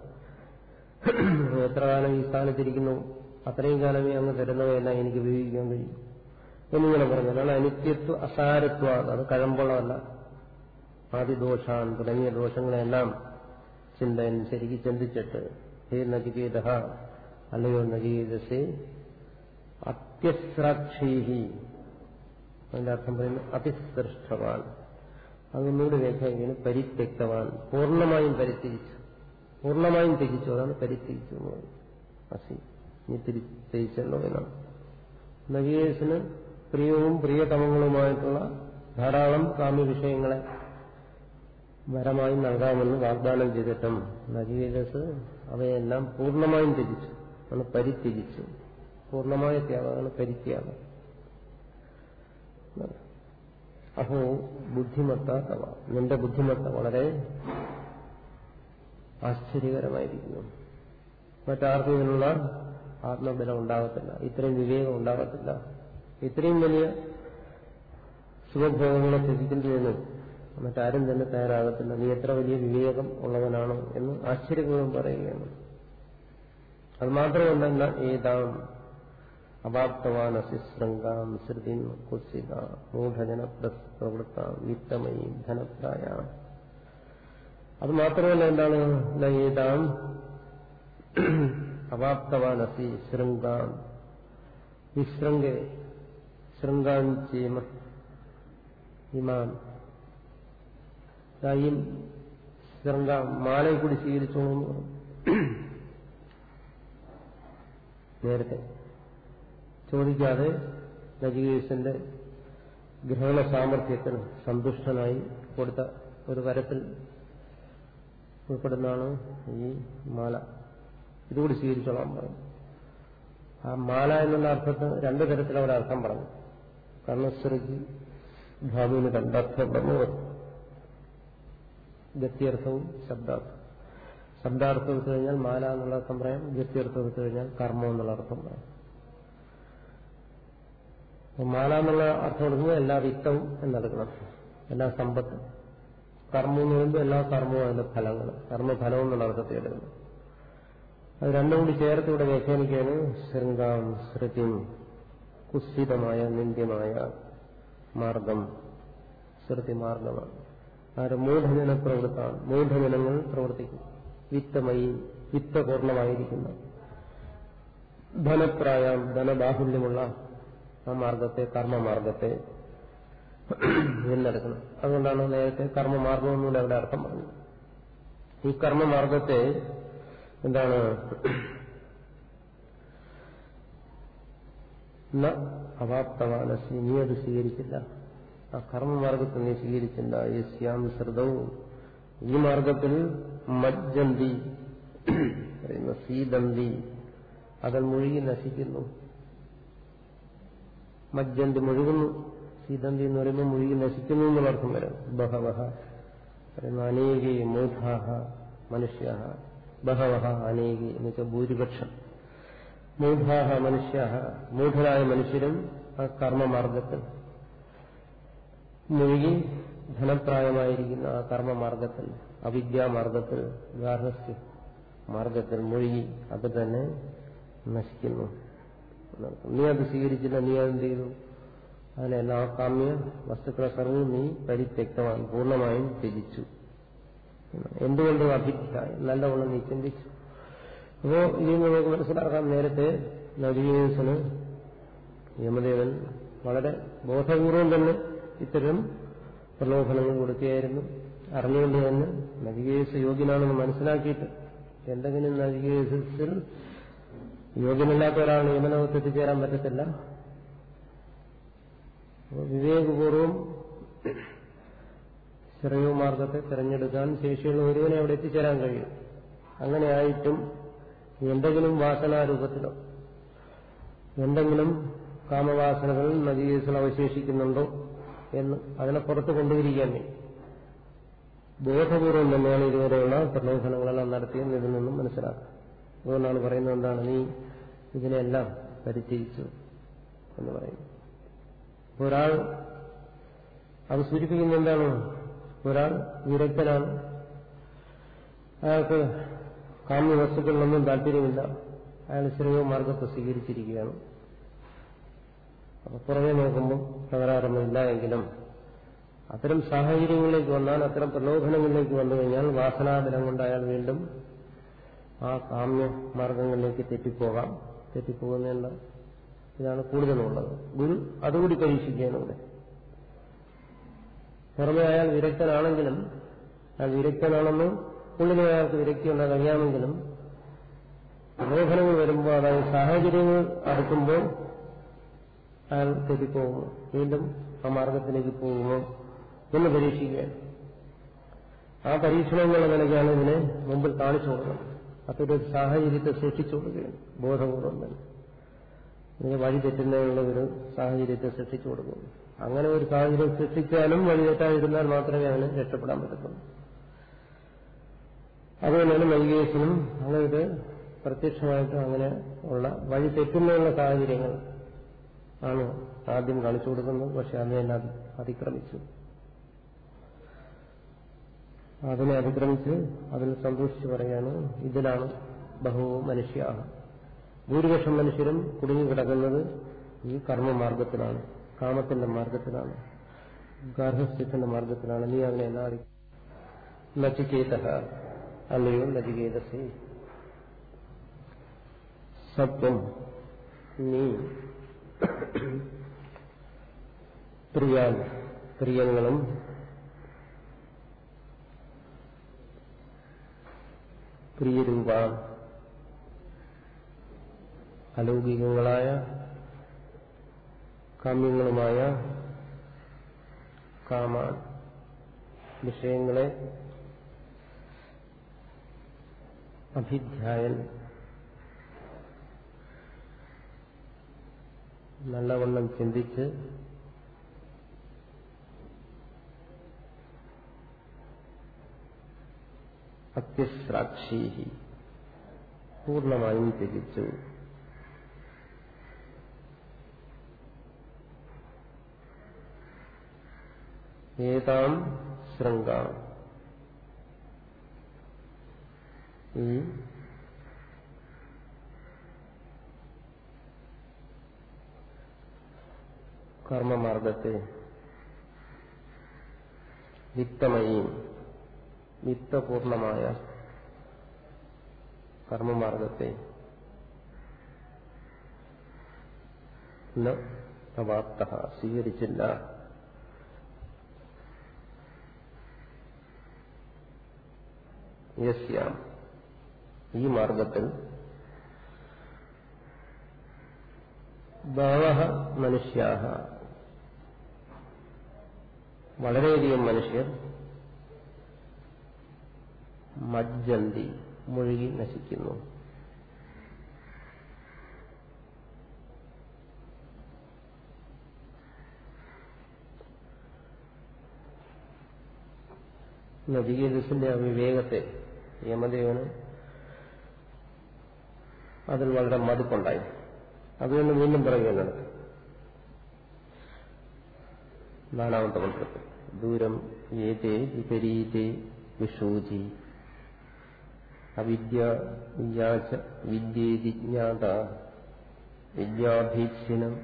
എത്ര കാലം ഈ സ്ഥാനത്തിരിക്കുന്നു? അത്രയും കാലമേ അങ്ങ് തരുന്നവയെല്ലാം എനിക്ക് ഉപയോഗിക്കാൻ കഴിയും. എന്നിങ്ങനെ പറഞ്ഞു. അതാണ് അനിത്യത്വ അസാരത്വ അത് കഴമ്പളമല്ല ആദിദോഷാൻ തുടങ്ങിയ ദോഷങ്ങളെല്ലാം ചിന്തൻ ശരിക്ക് ചിന്തിച്ചിട്ട് ഹേ നചികേത അല്ലയോ നചികേതസേ അത്യസ്രാക്ഷീഹി അതിന്റെ അർത്ഥം പറയുന്നു അതിസൃഷ്ടവാൻ അതൊന്നുകൂടി വ്യാഖ്യാനിക്കുന്നു പരിത്യക്തവാൻ. പൂർണമായും പരിത്യജിച്ചു. പൂർണമായും ത്യജിച്ചു. അതാണ് പരിത്യജിച്ചു എന്ന് പറയുന്നത്. അസി. നീ തിരിച്ചല്ലോ എന്നാണ്. നജികേസിന് പ്രിയവും പ്രിയതമങ്ങളുമായിട്ടുള്ള ധാരാളം കാമ്യ വിഷയങ്ങളെ വരമായി നൽകാമെന്ന് വാഗ്ദാനം ചെയ്തിട്ടും നഗീരസ് അവയെല്ലാം പൂർണമായും ത്യജിച്ചു. ആണ് പരിത്യജിച്ചു. പൂർണമായ ത്യാഗമാണ് പരിത്യാഗം. അഹോ ബുദ്ധിമത്ത തവ. നിന്റെ ബുദ്ധിമത്ത വളരെ ആശ്ചര്യകരമായിരിക്കുന്നു. മറ്റാർക്കും ഇതിനുള്ള ആത്മബലം ഉണ്ടാകത്തില്ല. ഇത്രയും വിവേകം ഉണ്ടാകത്തില്ല. ഇത്രയും വലിയ സുഖഭോഗങ്ങളെ ത്യജിക്കുന്നതിന് മറ്റാരും തന്നെ തയ്യാറാകത്തില്ല. നീ എത്ര വലിയ വിവേകം ഉള്ളവനാണോ എന്ന് ആശ്ചര്യപൂർവം പറയുകയാണ്. അത് മാത്രമല്ല ഏതാം അവാപ്തവാനസി ശൃംഗാം ശ്രുതിം കുസിത മൂഢജന പ്രവൃത്ത വിത്തമയും ധനപ്രായ. അത് മാത്രമല്ല എന്താണ്? ലയേതാം അവാപ്തവാനസി ശൃംഗാം. വിശൃംഗെ ശൃംഗാൻ ഇമാം. ഈ ശൃംഗ മാലയെ കൂടി സ്വീകരിച്ചോളൂ നേരത്തെ ചോദിക്കാതെ നജികേശന്റെ ഗ്രഹണ സാമർഥ്യത്തിന് സന്തുഷ്ടനായി കൊടുത്ത ഒരു വരത്തിൽ ഉൾപ്പെടുന്നതാണ് ഈ മാല. ഇതുകൂടി സ്വീകരിച്ചോളാൻ പറഞ്ഞു. ആ മാല എന്നുള്ള അർത്ഥത്തിന് രണ്ടു തരത്തിൽ അവർ അർത്ഥം പറഞ്ഞു കർണശ്രീക്ക് ഭാവിന് കണ്ടർത്ഥം പറഞ്ഞു ഗത്യർത്ഥവും ശബ്ദാർത്ഥം. ശബ്ദാർത്ഥം എടുത്തു കഴിഞ്ഞാൽ മാല എന്നുള്ള അർത്ഥം പറയാം ഗത്യർത്ഥം എടുത്തു കഴിഞ്ഞാൽ കർമ്മം എന്നുള്ള അർത്ഥം പറയാം. മാല എന്നുള്ള അർത്ഥം എടുക്കുമ്പോൾ എല്ലാ വിത്തവും എന്നെടുക്കണം. എല്ലാ സമ്പത്തും. കർമ്മം എന്ന് പറയുമ്പോൾ എല്ലാ കർമ്മവും അതിന്റെ ഫലങ്ങൾ. കർമ്മഫലവും എന്നുള്ള അർത്ഥത്തിൽ എടുക്കണം അത് രണ്ടും കൂടി ചേർത്ത് ഇവിടെ വ്യാഖ്യാനിക്കുകയാണ്. ശൃംഗാം ശ്രുതിം കുസ്സിതമായ നിന്ദ്യമായ മാർഗം. ശ്രുതി മാർഗമാണ് ആര് മൂഢജന പ്രവൃത്താണ് മൂഢജനങ്ങൾ പ്രവർത്തിക്കും. വിത്തമയി വിത്തപൂർണമായിരിക്കുന്ന ധനപ്രായം ധനബാഹുല്യമുള്ള ആ മാർഗത്തെ കർമ്മമാർഗത്തെ തിരഞ്ഞെടുക്കണം അതുകൊണ്ടാണ് നേരത്തെ കർമ്മമാർഗം അവിടെ അർത്ഥം പറഞ്ഞത്. ഈ കർമ്മമാർഗത്തെ എന്താണ്? അവാപ്തവാനസി നീ അത് സ്വീകരിച്ചില്ല. ആ കർമ്മമാർഗത്തിൽ നീ സ്വീകരിച്ചില്ല. യസ്യാം ശ്രദ്ധവും ഈ മാർഗത്തിൽ മജ്ജന്തി പറയുന്ന സീതന്തി അതിൽ മുഴുകി നശിക്കുന്നു. മജ്ജന്തി മുഴുകുന്നു. സീതന്തി എന്ന് പറയുമ്പോൾ മുഴുകി നശിക്കുന്നു എന്നുള്ള അർത്ഥം വരും. ബഹവഹ. പറയുന്ന അനേകി മൂഢാഹ മനുഷ്യ ബഹവഹ അനേകി എന്ന് വെച്ചാൽ ഭൂരിപക്ഷം. മൂഢാഹ മനുഷ്യ മൂഢരായ മനുഷ്യരും ആ കർമ്മമാർഗത്തിൽ മുഴുകി ധനപ്രായമായിരിക്കുന്ന ആ കർമ്മമാർഗത്തിൽ അവിദ്യാമാർഗത്തിൽ ഗാർഹസ്യ മാർഗത്തിൽ മുഴുകി അത് തന്നെ നശിക്കുന്നു. നീ അത് സ്വീകരിച്ചില്ല നീ അതെന്ത് ചെയ്തു അതിനെ എല്ലാ കാമ്യ വസ്തുക്കളെ സർവം നീ പരിത്യക്തമായി പൂർണമായും ത്യജിച്ചു. എന്തുകൊണ്ടും അഭിപ്രായം നല്ലവണ്ണം നീ ചിന്തിച്ചു. അപ്പോ ഇനി നമുക്ക് മനസ്സിലാക്കാം നേരത്തെ നവീനസിന് യമദേവൻ വളരെ ബോധപൂർവം തന്നെ ഇത്തരം പ്രലോഭനങ്ങൾ കൊടുക്കുകയായിരുന്നു. അറിഞ്ഞുകൊണ്ട് തന്നെ നവികേസ് യോഗ്യനാണെന്ന് മനസ്സിലാക്കിയിട്ട് എന്തെങ്കിലും നവികേസിൽ യോഗ്യമല്ലാത്ത ഒരാൾ നിയമനവത്ത് എത്തിച്ചേരാൻ പറ്റത്തില്ല. വിവേകപൂർവം ശ്രേയോ മാർഗത്തെ തിരഞ്ഞെടുക്കാൻ ശേഷിയുള്ള ഒരുവനെ അവിടെ എത്തിച്ചേരാൻ കഴിയും. അങ്ങനെയായിട്ടും എന്തെങ്കിലും വാസനാരൂപത്തിലോ എന്തെങ്കിലും കാമവാസനകൾ നദീസിൽ അവശേഷിക്കുന്നുണ്ടോ എന്ന് അതിനെ പുറത്ത് കൊണ്ടുവരിക്കാൻ ബോധപൂർവം തന്നെയാണ് ഇതുവരെയുള്ള പ്രലോഭനങ്ങളെല്ലാം നടത്തിയെന്ന് ഇതിൽ നിന്നും മനസ്സിലാക്കുക അതുകൊണ്ടാണ് പറയുന്നത് എന്താണ്? നീ ഇതിനെല്ലാം പരിചയിച്ചു എന്ന് പറയുന്നു. ഒരാൾ അത് സൂചിപ്പിക്കുന്ന എന്താണ്? ഒരാൾ വിരക്തനാണ്. അയാൾക്ക് കാമ്യ വസ്തുക്കളിലൊന്നും താല്പര്യമില്ല. അയാൾ ശ്രേയോ മാർഗത്തെ സ്വീകരിച്ചിരിക്കുകയാണ്. അപ്പൊ പുറമെ നോക്കുമ്പോൾ തകരാറൊന്നുമില്ല എങ്കിലും അത്തരം സാഹചര്യങ്ങളിലേക്ക് വന്നാൽ അത്തരം പ്രലോഭനങ്ങളിലേക്ക് വന്നു കഴിഞ്ഞാൽ വാസനാബലം കൊണ്ട് അയാൾ വീണ്ടും ആ കാമ്യ മാർഗങ്ങളിലേക്ക് തെറ്റിപ്പോകാം. തെറ്റിപ്പോകുന്നതിനുള്ള ഇതാണ് കൂടുതലുള്ളത്. ഗുരു അതുകൂടി പരീക്ഷിക്കുകയാണ് ഇവിടെ. പുറമെ അയാൾ വിരക്തനാണെങ്കിലും അയാൾ വിരക്തനാണെന്ന് ഉള്ളിലെ അയാൾക്ക് വിരക്തി ഉണ്ടാകാൻ കഴിയാമെങ്കിലും പ്രലോഭനങ്ങൾ വരുമ്പോൾ അതായത് സാഹചര്യങ്ങൾ അടുക്കുമ്പോൾ അയാൾ തെറ്റിപ്പോകുമോ വീണ്ടും ആ മാർഗത്തിലേക്ക് പോകുമോ എന്ന് പരീക്ഷിക്കുകയാണ്. ആ പരീക്ഷണങ്ങളുടെ നിലയ്ക്കാണ് ഇതിനെ മുമ്പിൽ കാണിച്ചു കൊടുക്കുന്നത്? അതൊരു സാഹചര്യത്തെ സൃഷ്ടിച്ചു കൊടുക്കുകയാണ് ബോധപൂർവം തന്നെ. ഇങ്ങനെ വഴി തെറ്റുന്നതിനുള്ള ഒരു സാഹചര്യത്തെ സൃഷ്ടിച്ചു കൊടുക്കുന്നു അങ്ങനെ ഒരു സാഹചര്യം സൃഷ്ടിച്ചാലും വഴി തെറ്റാതിരുന്നാൽ മാത്രമേ അവന് രക്ഷപ്പെടാൻ പറ്റത്തുള്ളൂ. അതുകൊണ്ടാണ് മൈഗേഷനും അങ്ങനെയൊക്കെ പ്രത്യക്ഷമായിട്ട് അങ്ങനെ ഉള്ള വഴി തെറ്റുന്നതിനുള്ള സാഹചര്യങ്ങൾ ആണ് ആദ്യം കാണിച്ചു കൊടുക്കുന്നത്. പക്ഷെ അതിനെ അതിക്രമിച്ചു. അതിനെ അതിക്രമിച്ച് അതിൽ സന്തോഷിച്ച് പറയാണ് ഇതിലാണ് ബഹു മനുഷ്യ. ഭൂരിപക്ഷം മനുഷ്യരും കുടുങ്ങിക്കിടക്കുന്നത് ഈ കർമ്മമാർഗത്തിലാണ് കാമത്തിന്റെ മാർഗത്തിലാണ് ഗാർഹസ്ഥ്യത്തിന്റെ മാർഗത്തിലാണ്. നീ അതിനെ എന്നാടി നച്ചിക്കേത അല്ലയോ നചികേതസി. സത്വം നീ പ്രിയാൻ പ്രിയങ്ങളും പ്രിയരൂപ അലൗകികങ്ങളായ കാമ്യങ്ങളുമായ കാമ വിഷയങ്ങളെ അഭിധ്യായൻ നല്ലവണ്ണം ചിന്തിച്ച് അത്യശ്രാക്ഷി പൂർണമായും ത്യജിച്ചു. ഏതാം ശൃംഗ. ഈ കർമ്മമാർഗത്തെ വിത്തമയും വിത്തപൂർണമായ കർമ്മമാർഗത്തെ അവാപ്ത സ്വീകരിച്ചില്ല. യസ്യാം. ഈ മാർഗത്തിൽ ബഹവ മനുഷ്യാഹ. വളരെയധികം മനുഷ്യർ മജ്ജന്തി മുഴുകി നശിക്കുന്നു. നദികേതസിന്റെ വിവേകത്തെ യമദേവന് അതിൽ വളരെ മതിപ്പുണ്ടായി അതുകൊണ്ട് വീണ്ടും പറയുകയാണ് നാലാമത്തെ മന്ത്രത്തിൽ ദൂരം ഏതേ വിപരീതേ വിഷൂചി അവിദ്യ വിദ്യാച വിദ്യേതിജ്ഞാത വിദ്യാഭീക്ഷിനം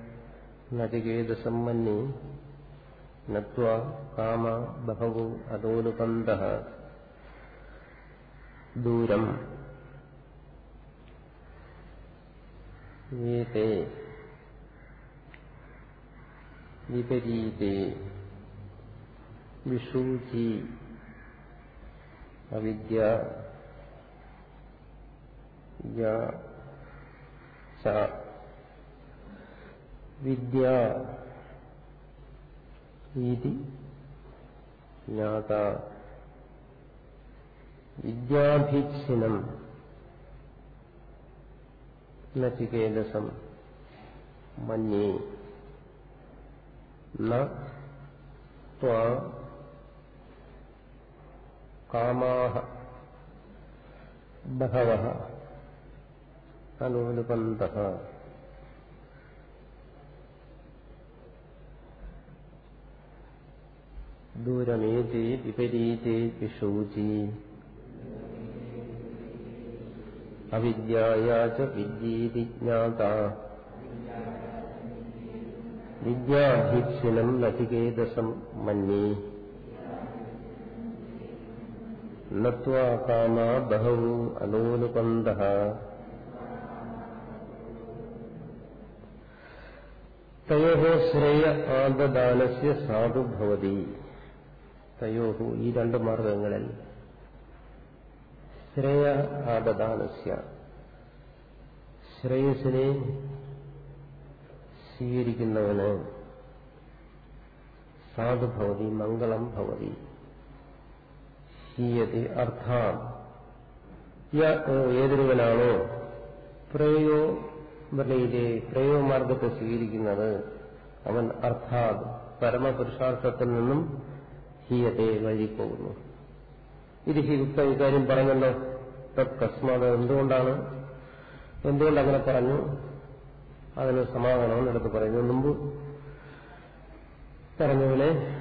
നചികേതസമ്മന്യേ നത്വാ കാമ ബഹവോ അധോനുപന്ത ദൂരം. ഏതേ? വിപരീതേ. വിഷൂചി. അവിദ്യ വിദ്യ ജ്ഞാത വിദ്യാഭീക്ഷിനം നചികേതസം മന്യേ. കാമാഹ. ബഹവ അനുപന്ത ദൂരമേതി വിപരീതേ വിഷൂചി അവിദ്യായാച വിദ്യീതി ജ്ഞാത വിദ്യാഭീക്ഷിണം നചികേതസം മന്യേ. നത്വാ കാമാ ബഹവോ അനോനുപന്ത തയോ ശ്രേയ ആന്തദാനസ്യ സാധുഭവതി തയോ ഈ രണ്ട് മാർഗങ്ങളിൽ ശ്രേയ ആദദാനസ്യ ശ്രേയസിനെ സ്വീകരിക്കുന്നവന് സാധുഭവതി മംഗളം ഭവതി. ഹീയതി അർത്ഥാം. ഏതൊരുവനാണോ? പ്രയോ വൃണയിലെ പ്രയോഗമാർഗത്തെ സ്വീകരിക്കുന്നത് അവൻ അർത്ഥാത് പരമപുരുഷാർത്ഥത്തിൽ നിന്നും ഹീയത്തെ വഴിപ്പോകുന്നു ഇത് ഹിയുക്ത ഇക്കാര്യം പറഞ്ഞല്ലോ. തസ്മാത് എന്തുകൊണ്ടാണ്? എന്തുകൊണ്ട് അങ്ങനെ പറഞ്ഞു? അതിന് സമാധാനവും എടുത്ത് പറയുന്നു മുമ്പ് പറഞ്ഞതിനെ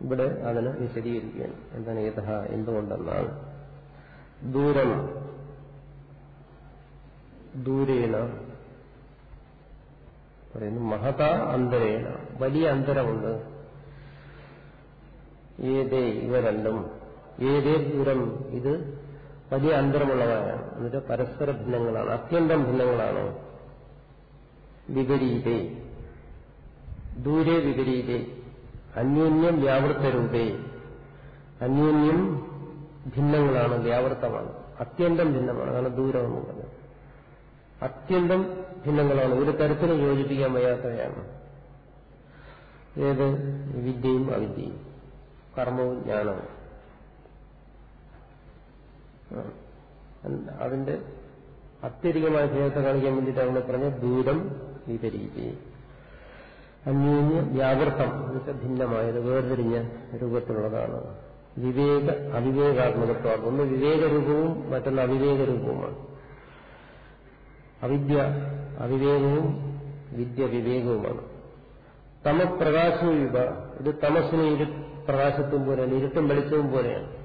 ഇവിടെ അതിന് വിശദീകരിക്കുകയാണ്. എന്താണ് യഥ എന്തുകൊണ്ടെന്നാണ് ദൂരം ദൂരേണ. പറയുന്നു മഹത അന്തരേണ. വലിയ അന്തരമുണ്ട്. ഏതേ ഇവ രണ്ടും ഏതേ ദൂരം ഇത് വലിയ അന്തരമുള്ളതാണ്. എന്നിട്ട് പരസ്പര ഭിന്നങ്ങളാണ്. അത്യന്തം ഭിന്നങ്ങളാണ്. വിപരീതേ. ദൂരെ വിപരീതേ. അന്യോന്യം വ്യാവൃത്തരൂപേ. അന്യോന്യം ഭിന്നങ്ങളാണ് വ്യാവൃത്തമാണ്. അത്യന്തം ഭിന്നമാണ്. അതാണ് ദൂരം എന്ന് പറഞ്ഞത് അത്യന്തം ഭിന്നങ്ങളാണ്. ഒരു തരത്തിലും യോജിപ്പിക്കാൻ വയ്യാത്തവയാണ്. ഏത്? വിദ്യയും അവിദ്യയും. കർമ്മവും ജ്ഞാനവും. അതിന്റെ അത്യധികമായ ഭേദത്തെ കാണിക്കാൻ വേണ്ടിയിട്ട് അവിടെ പറഞ്ഞ ദൂരം വിപരീതി. അന്യോന്യ വ്യാവൃത്തം എന്നൊക്കെ ഭിന്നമായത് വേർതിരിഞ്ഞ രൂപത്തിലുള്ളതാണ്. വിവേക അവിവേകാത്മകത്വം ഒന്ന് വിവേകരൂപവും മറ്റൊന്ന് അവിവേക രൂപവുമാണ് അവിദ്യ അവിവേകവും വിദ്യ വിവേകവുമാണ്. തമപ്രകാശവും ഇവ ഇത് തമസിനെ ഇരു പ്രകാശത്തും പോലെയാണ് ഇരുട്ടും വെളിച്ചവും പോലെയാണ്.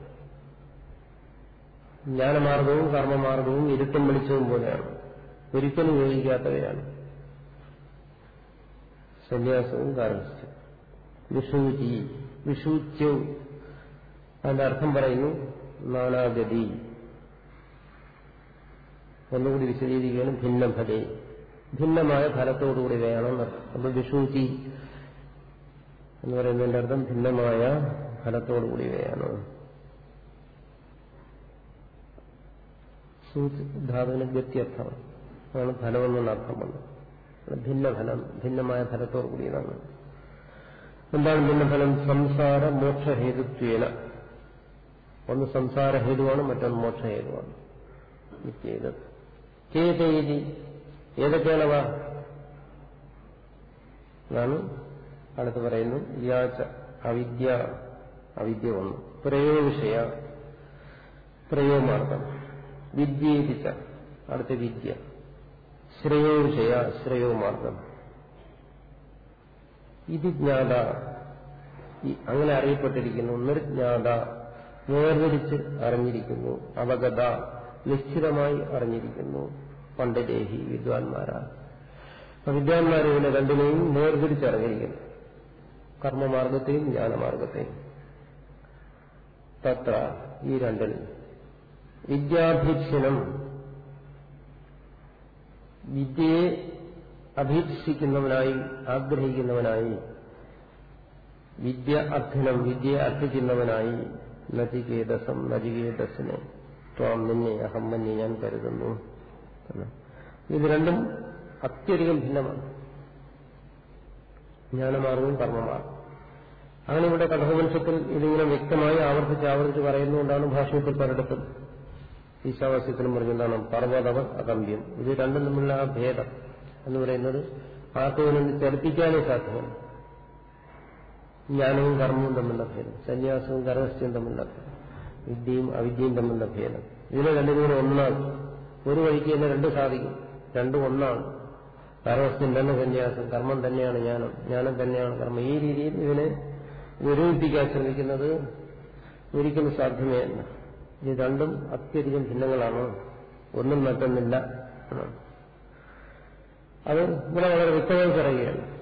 ജ്ഞാനമാർഗവും കർമ്മമാർഗവും ഇരുട്ടും വെളിച്ചവും പോലെയാണ്. ഒരിക്കലും യോജിക്കാത്തവയാണ്. സന്യാസവും കാരണസ്ഥ്യം വിഷുചി വിഷൂച്യവും അതിന്റെ അർത്ഥം പറയുന്നു നാനാഗതി. ഒന്നുകൂടി വിശദീകരിക്കുകയാണ് ഭിന്നഫലേ ഭിന്നമായ ഫലത്തോടുകൂടി വേണം. അപ്പൊ വിഷൂചി എന്ന് പറയുന്നതിന്റെ അർത്ഥം ഭിന്നമായ ഫലത്തോടുകൂടി വേണം. ധാതുവിന് ഗത്യർത്ഥമാണ് അതാണ് ഫലമെന്നുള്ള അർത്ഥം. വന്നത് ഭിന്നഫലം. ഭിന്നമായ ഫലത്തോടു കൂടിയതാണ് എന്താണ് ഭിന്നഫലം? സംസാര മോക്ഷഹേതുത്വേന. ഒന്ന് സംസാരഹേതുവാണ് മറ്റൊന്ന് മോക്ഷഹേതുവാണ്. കേതേതി ഏതൊക്കെയാണവ എന്നാണ് അടുത്ത് പറയുന്നു. വ്യാജ അവിദ്യ അവിദ്യ ഒന്ന് പ്രയോവിഷയ പ്രയോമാർഗം വിദ്യേതിച്ച അടുത്ത വിദ്യ. ശ്രേയോവിഷയ ശ്രേയോമാർഗം. ഇത് ജ്ഞാത. അങ്ങനെ അറിയപ്പെട്ടിരിക്കുന്നു. നിർജ്ഞാത വേർതിരിച്ച് അറിഞ്ഞിരിക്കുന്നു. അവഗത നിശ്ചിതമായി അറിഞ്ഞിരിക്കുന്നു. പണ്ഡിതേഹി വിദ്വാൻമാരാ. വിദ്വാൻമാരെ ഇതിനെ രണ്ടിനെയും നേർതിരിച്ചറിഞ്ഞിരിക്കുന്നു കർമ്മമാർഗത്തെയും ജ്ഞാനമാർഗത്തെയും. തത്ര ഈ രണ്ടിൽ വിദ്യാഭീക്ഷണം. വിദ്യയെ അഭീക്ഷിക്കുന്നവനായി ആഗ്രഹിക്കുന്നവനായി വിദ്യ അധ്യനം വിദ്യയെ അർത്ഥിക്കുന്നവനായി നചികേതസം നചികേതസിനെ ത്വാം നിന്നെ അഹം മന്നെ ഞാൻ കരുതുന്നു. ഇത് രണ്ടും അത്യധികം ഭിന്നമാണ്. ജ്ഞാനമാർഗവും കർമ്മമാർഗം അങ്ങനെ ഇവിടെ കഥോപനിഷത്തിൽ ഇതിങ്ങനെ വ്യക്തമായി ആവർത്തിച്ച് ആവർത്തിച്ച് പറയുന്നുകൊണ്ടാണ് ഭാഷയത്തിൽ പലയിടത്തും ഈശാവാസ്യത്തിനും പറഞ്ഞെന്താണ് പർവതവ അകമ്പ്യം ഇത് രണ്ടും തമ്മിലുള്ള ആ ഭേദം എന്ന് പറയുന്നത് ആർക്കും ചലിപ്പിക്കാനേ സാധ്യമല്ല. ജ്ഞാനവും കർമ്മവും തമ്മിലുള്ള ഭേദം സന്യാസവും കർമ്മസ്ഥയും തമ്മിലുള്ള ഭേദം വിദ്യയും അവിദ്യയും തമ്മിലുള്ള ഭേദം. ഇതിനെ രണ്ടും ഒന്നാണ്. ഒരു വഴിക്ക് തന്നെ രണ്ട് സാധിക്കും. രണ്ടും ഒന്നാണ്. കർമ്മസ്ഥൻ തന്നെ സന്യാസം കർമ്മം തന്നെയാണ് ജ്ഞാനം ജ്ഞാനം തന്നെയാണ് കർമ്മം. ഈ രീതിയിൽ ഇതിനെ വിരോധിപ്പിക്കാൻ ശ്രമിക്കുന്നത് ഒരിക്കലും സാധ്യമേ അല്ല. ഇത് രണ്ടും അത്യധികം ഭിന്നങ്ങളാണ്. ഒന്നും മറ്റൊന്നില്ല. അത് ഇവിടെ വളരെ വ്യക്തമായി പറയുകയാണ്.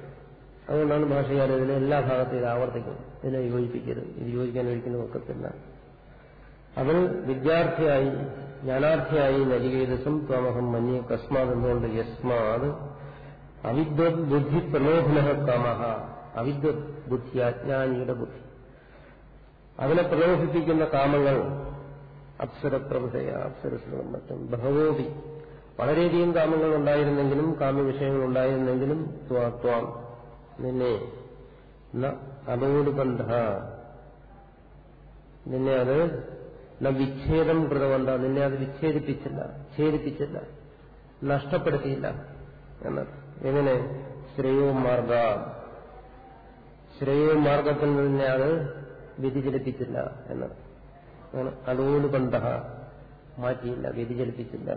അതുകൊണ്ടാണ് ഭാഷകാരൻ ഇതിനെ എല്ലാ ഭാഗത്തും ഇത് ആവർത്തിക്കുന്നത്. ഇതിനെ യോജിപ്പിക്കരുത്. ഇത് യോജിക്കാൻ ഒരിക്കലും ഒക്കത്തില്ല. അവൻ വിദ്യാർത്ഥിയായി ജ്ഞാനാർത്ഥിയായി നരികേതസം ത്വമഹം മഞ്ഞ് കസ്മാത് എന്തുകൊണ്ട് യസ്മാത് അവിദ്വത് ബുദ്ധി പ്രലോഭന കാമഹ അവിദ്വത് ബുദ്ധി. അജ്ഞാനിയുടെ ബുദ്ധി അതിനെ പ്രലോഭിപ്പിക്കുന്ന കാമങ്ങൾ അപ്സരപ്രഭുതയ അപ്സരസുകളും മറ്റും. ബഹവോപി വളരെയധികം കാമങ്ങൾ ഉണ്ടായിരുന്നെങ്കിലും കാമ്യവിഷയങ്ങൾ ഉണ്ടായിരുന്നെങ്കിലും ത്വാം. നിന്നെ അതോടുബന്ധ. നിന്നെ അത് വിച്ഛേദം കൃതമല്ല നിന്നെ അത് വിച്ഛേദിപ്പിച്ചില്ല. ഛേദിപ്പിച്ചില്ല. നഷ്ടപ്പെടുത്തിയില്ല. എന്നത് എങ്ങനെ? ശ്രേയോ മാർഗ ശ്രേയോ മാർഗത്തിൽ നിന്നെ അത് വ്യതിചലിപ്പിച്ചില്ല. എന്നത് കണ്ട മാറ്റിയില്ല. വ്യതിചലിപ്പിച്ചില്ല.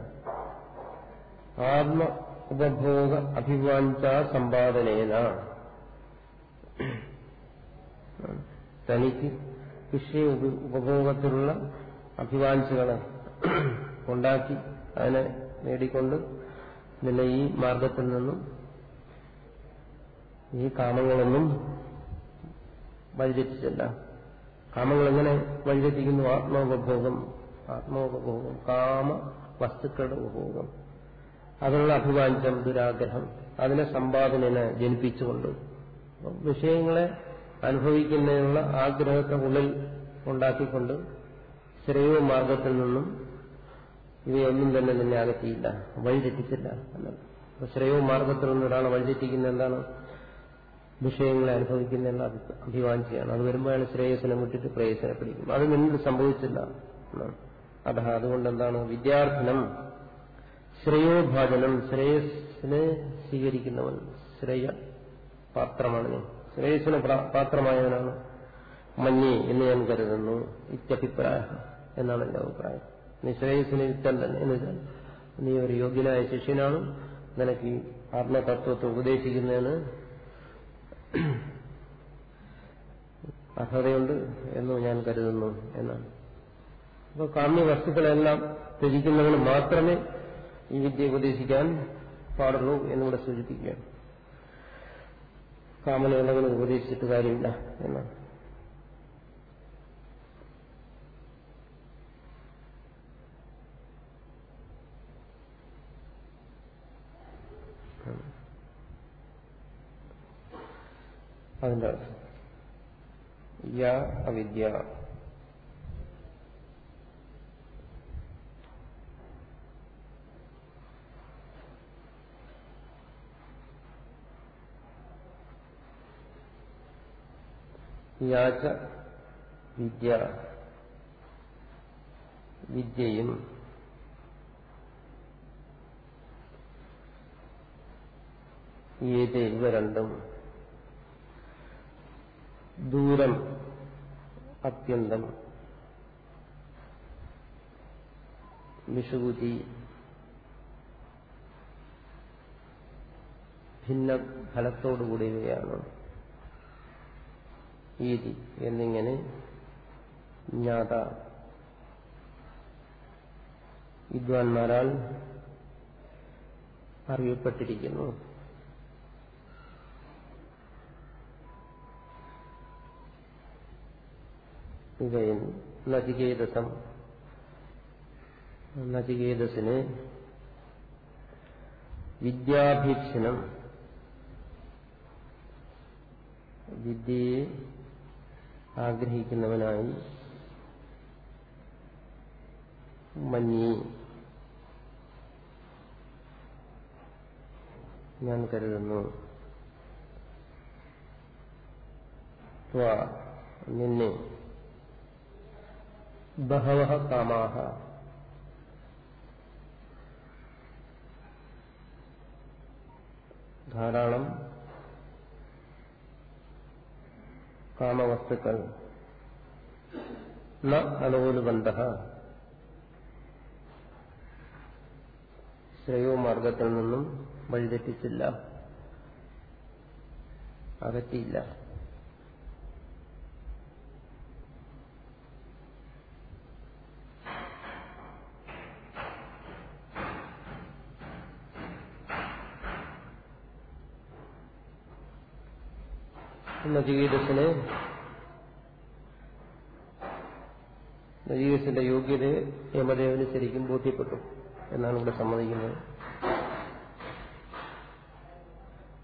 ആത്മ ഉപഭോഗ അഭിവാഞ്ച സമ്പാദനേന. തനിക്ക് വിഷയ ഉപഭോഗത്തിലുള്ള അഭിവാഞ്ചകളെ ഉണ്ടാക്കി അതിനെ നേടിക്കൊണ്ട് നിന്നെ ഈ മാർഗത്തിൽ നിന്നും ഈ കാമങ്ങളൊന്നും വഴിതെറ്റിച്ചല്ല. കാമങ്ങൾ എങ്ങനെ വഴിതെറ്റിക്കുന്നു? ആത്മോപഭോഗം ആത്മോപഭോഗം കാമ വസ്തുക്കളുടെ ഉപഭോഗം. അതിനുള്ള അഭിവാഞ്ചം ദുരാഗ്രഹം അതിനെ സമ്പാദനനെ ജനിപ്പിച്ചുകൊണ്ട്. വിഷയങ്ങളെ അനുഭവിക്കുന്നതിനുള്ള ആഗ്രഹത്തെ ഉള്ളിൽ ഉണ്ടാക്കിക്കൊണ്ട് ശ്രേയ മാർഗത്തിൽ നിന്നും ഇവയൊന്നും തന്നെ നിന്നെ അകറ്റിയില്ല വഴിതെറ്റിച്ചില്ല എന്നത്. അപ്പൊ ശ്രേയ മാർഗത്തിൽ നിന്ന് ഒരാളെ വഴിതെറ്റിക്കുന്ന എന്താണ്? വിഷയങ്ങളെ അനുഭവിക്കുന്ന അഭിവാഞ്ചിയാണ് അത് വരുമ്പോഴാണ് ശ്രേയസിനെ വിട്ടിട്ട് പ്രേയസിനെ പിടിക്കും അത് നിന്നിൽ സംഭവിച്ചില്ല അത അതുകൊണ്ട് എന്താണ്? വിദ്യാർത്ഥനം ശ്രേയോഭാജനം ശ്രേയസിനെ സ്വീകരിക്കുന്നവൻ ശ്രേയ പാത്രമാണ് ശ്രേയസിന് പാത്രമായവനാണ് മഞ്ഞി എന്ന് ഞാൻ കരുതുന്നു. ഇത്യഭിപ്രായ. എന്നാണ് എന്റെ അഭിപ്രായം. നീ ശ്രേയസിന് യുക്തം തന്നെ എന്ന് വെച്ചാൽ നീ ഒരു യോഗ്യനായ ശിഷ്യനാണ്. നിനക്ക് ഈ ആത്മതത്വത്തെ ഉപദേശിക്കുന്നതിന് അർഹതയുണ്ട് എന്ന് ഞാൻ കരുതുന്നു എന്നാണ്. അപ്പോൾ കാമ്യ വസ്തുക്കളെല്ലാം ത്യജിക്കുന്നവന് മാത്രമേ ഈ വിദ്യ ഉപദേശിക്കാൻ പാടുള്ളൂ എന്നിവിടെ സൂചിപ്പിക്കുകയാണ്. കാമനയുള്ളവന് ഉപദേശിച്ചിട്ട് കാര്യമില്ല എന്നാണ്. അതിന്റെ അർത്ഥം. യ അവിദ്യ. യാച വിദ്യ. വിദ്യയും. ഏത് ഇവ രണ്ടും. ദൂരം അത്യന്തം. വിഷുകുതി ഭിന്ന ഫലത്തോടുകൂടിയവയാണ് ഈതി എന്നിങ്ങനെ ജ്ഞാത. വിദ്വാൻമാരാൽ അറിയപ്പെട്ടിരിക്കുന്നു. ഇവയിൽ നചികേതസം നചികേതസിന് വിദ്യാഭീക്ഷണം വിദ്യയെ ആഗ്രഹിക്കുന്നവനായി മഞ്ഞി. ഞാൻ കരുതുന്നു. നിന്നെ. ബഹവ കാമാഹ. ധാരാളം കാമവസ്തുക്കൾ. ന അലോലുബന്ധ ശ്രേയോ മാർഗത്തിൽ നിന്നും വഴിതെറ്റിച്ചില്ല. അകറ്റിയില്ല. നചികേതസിനെ നചികേതസിന്റെ യോഗ്യതയെ യമദേവന് ശരിക്കും ബോധ്യപ്പെട്ടു എന്നാണ് ഇവിടെ സമ്മതിക്കുന്നത്.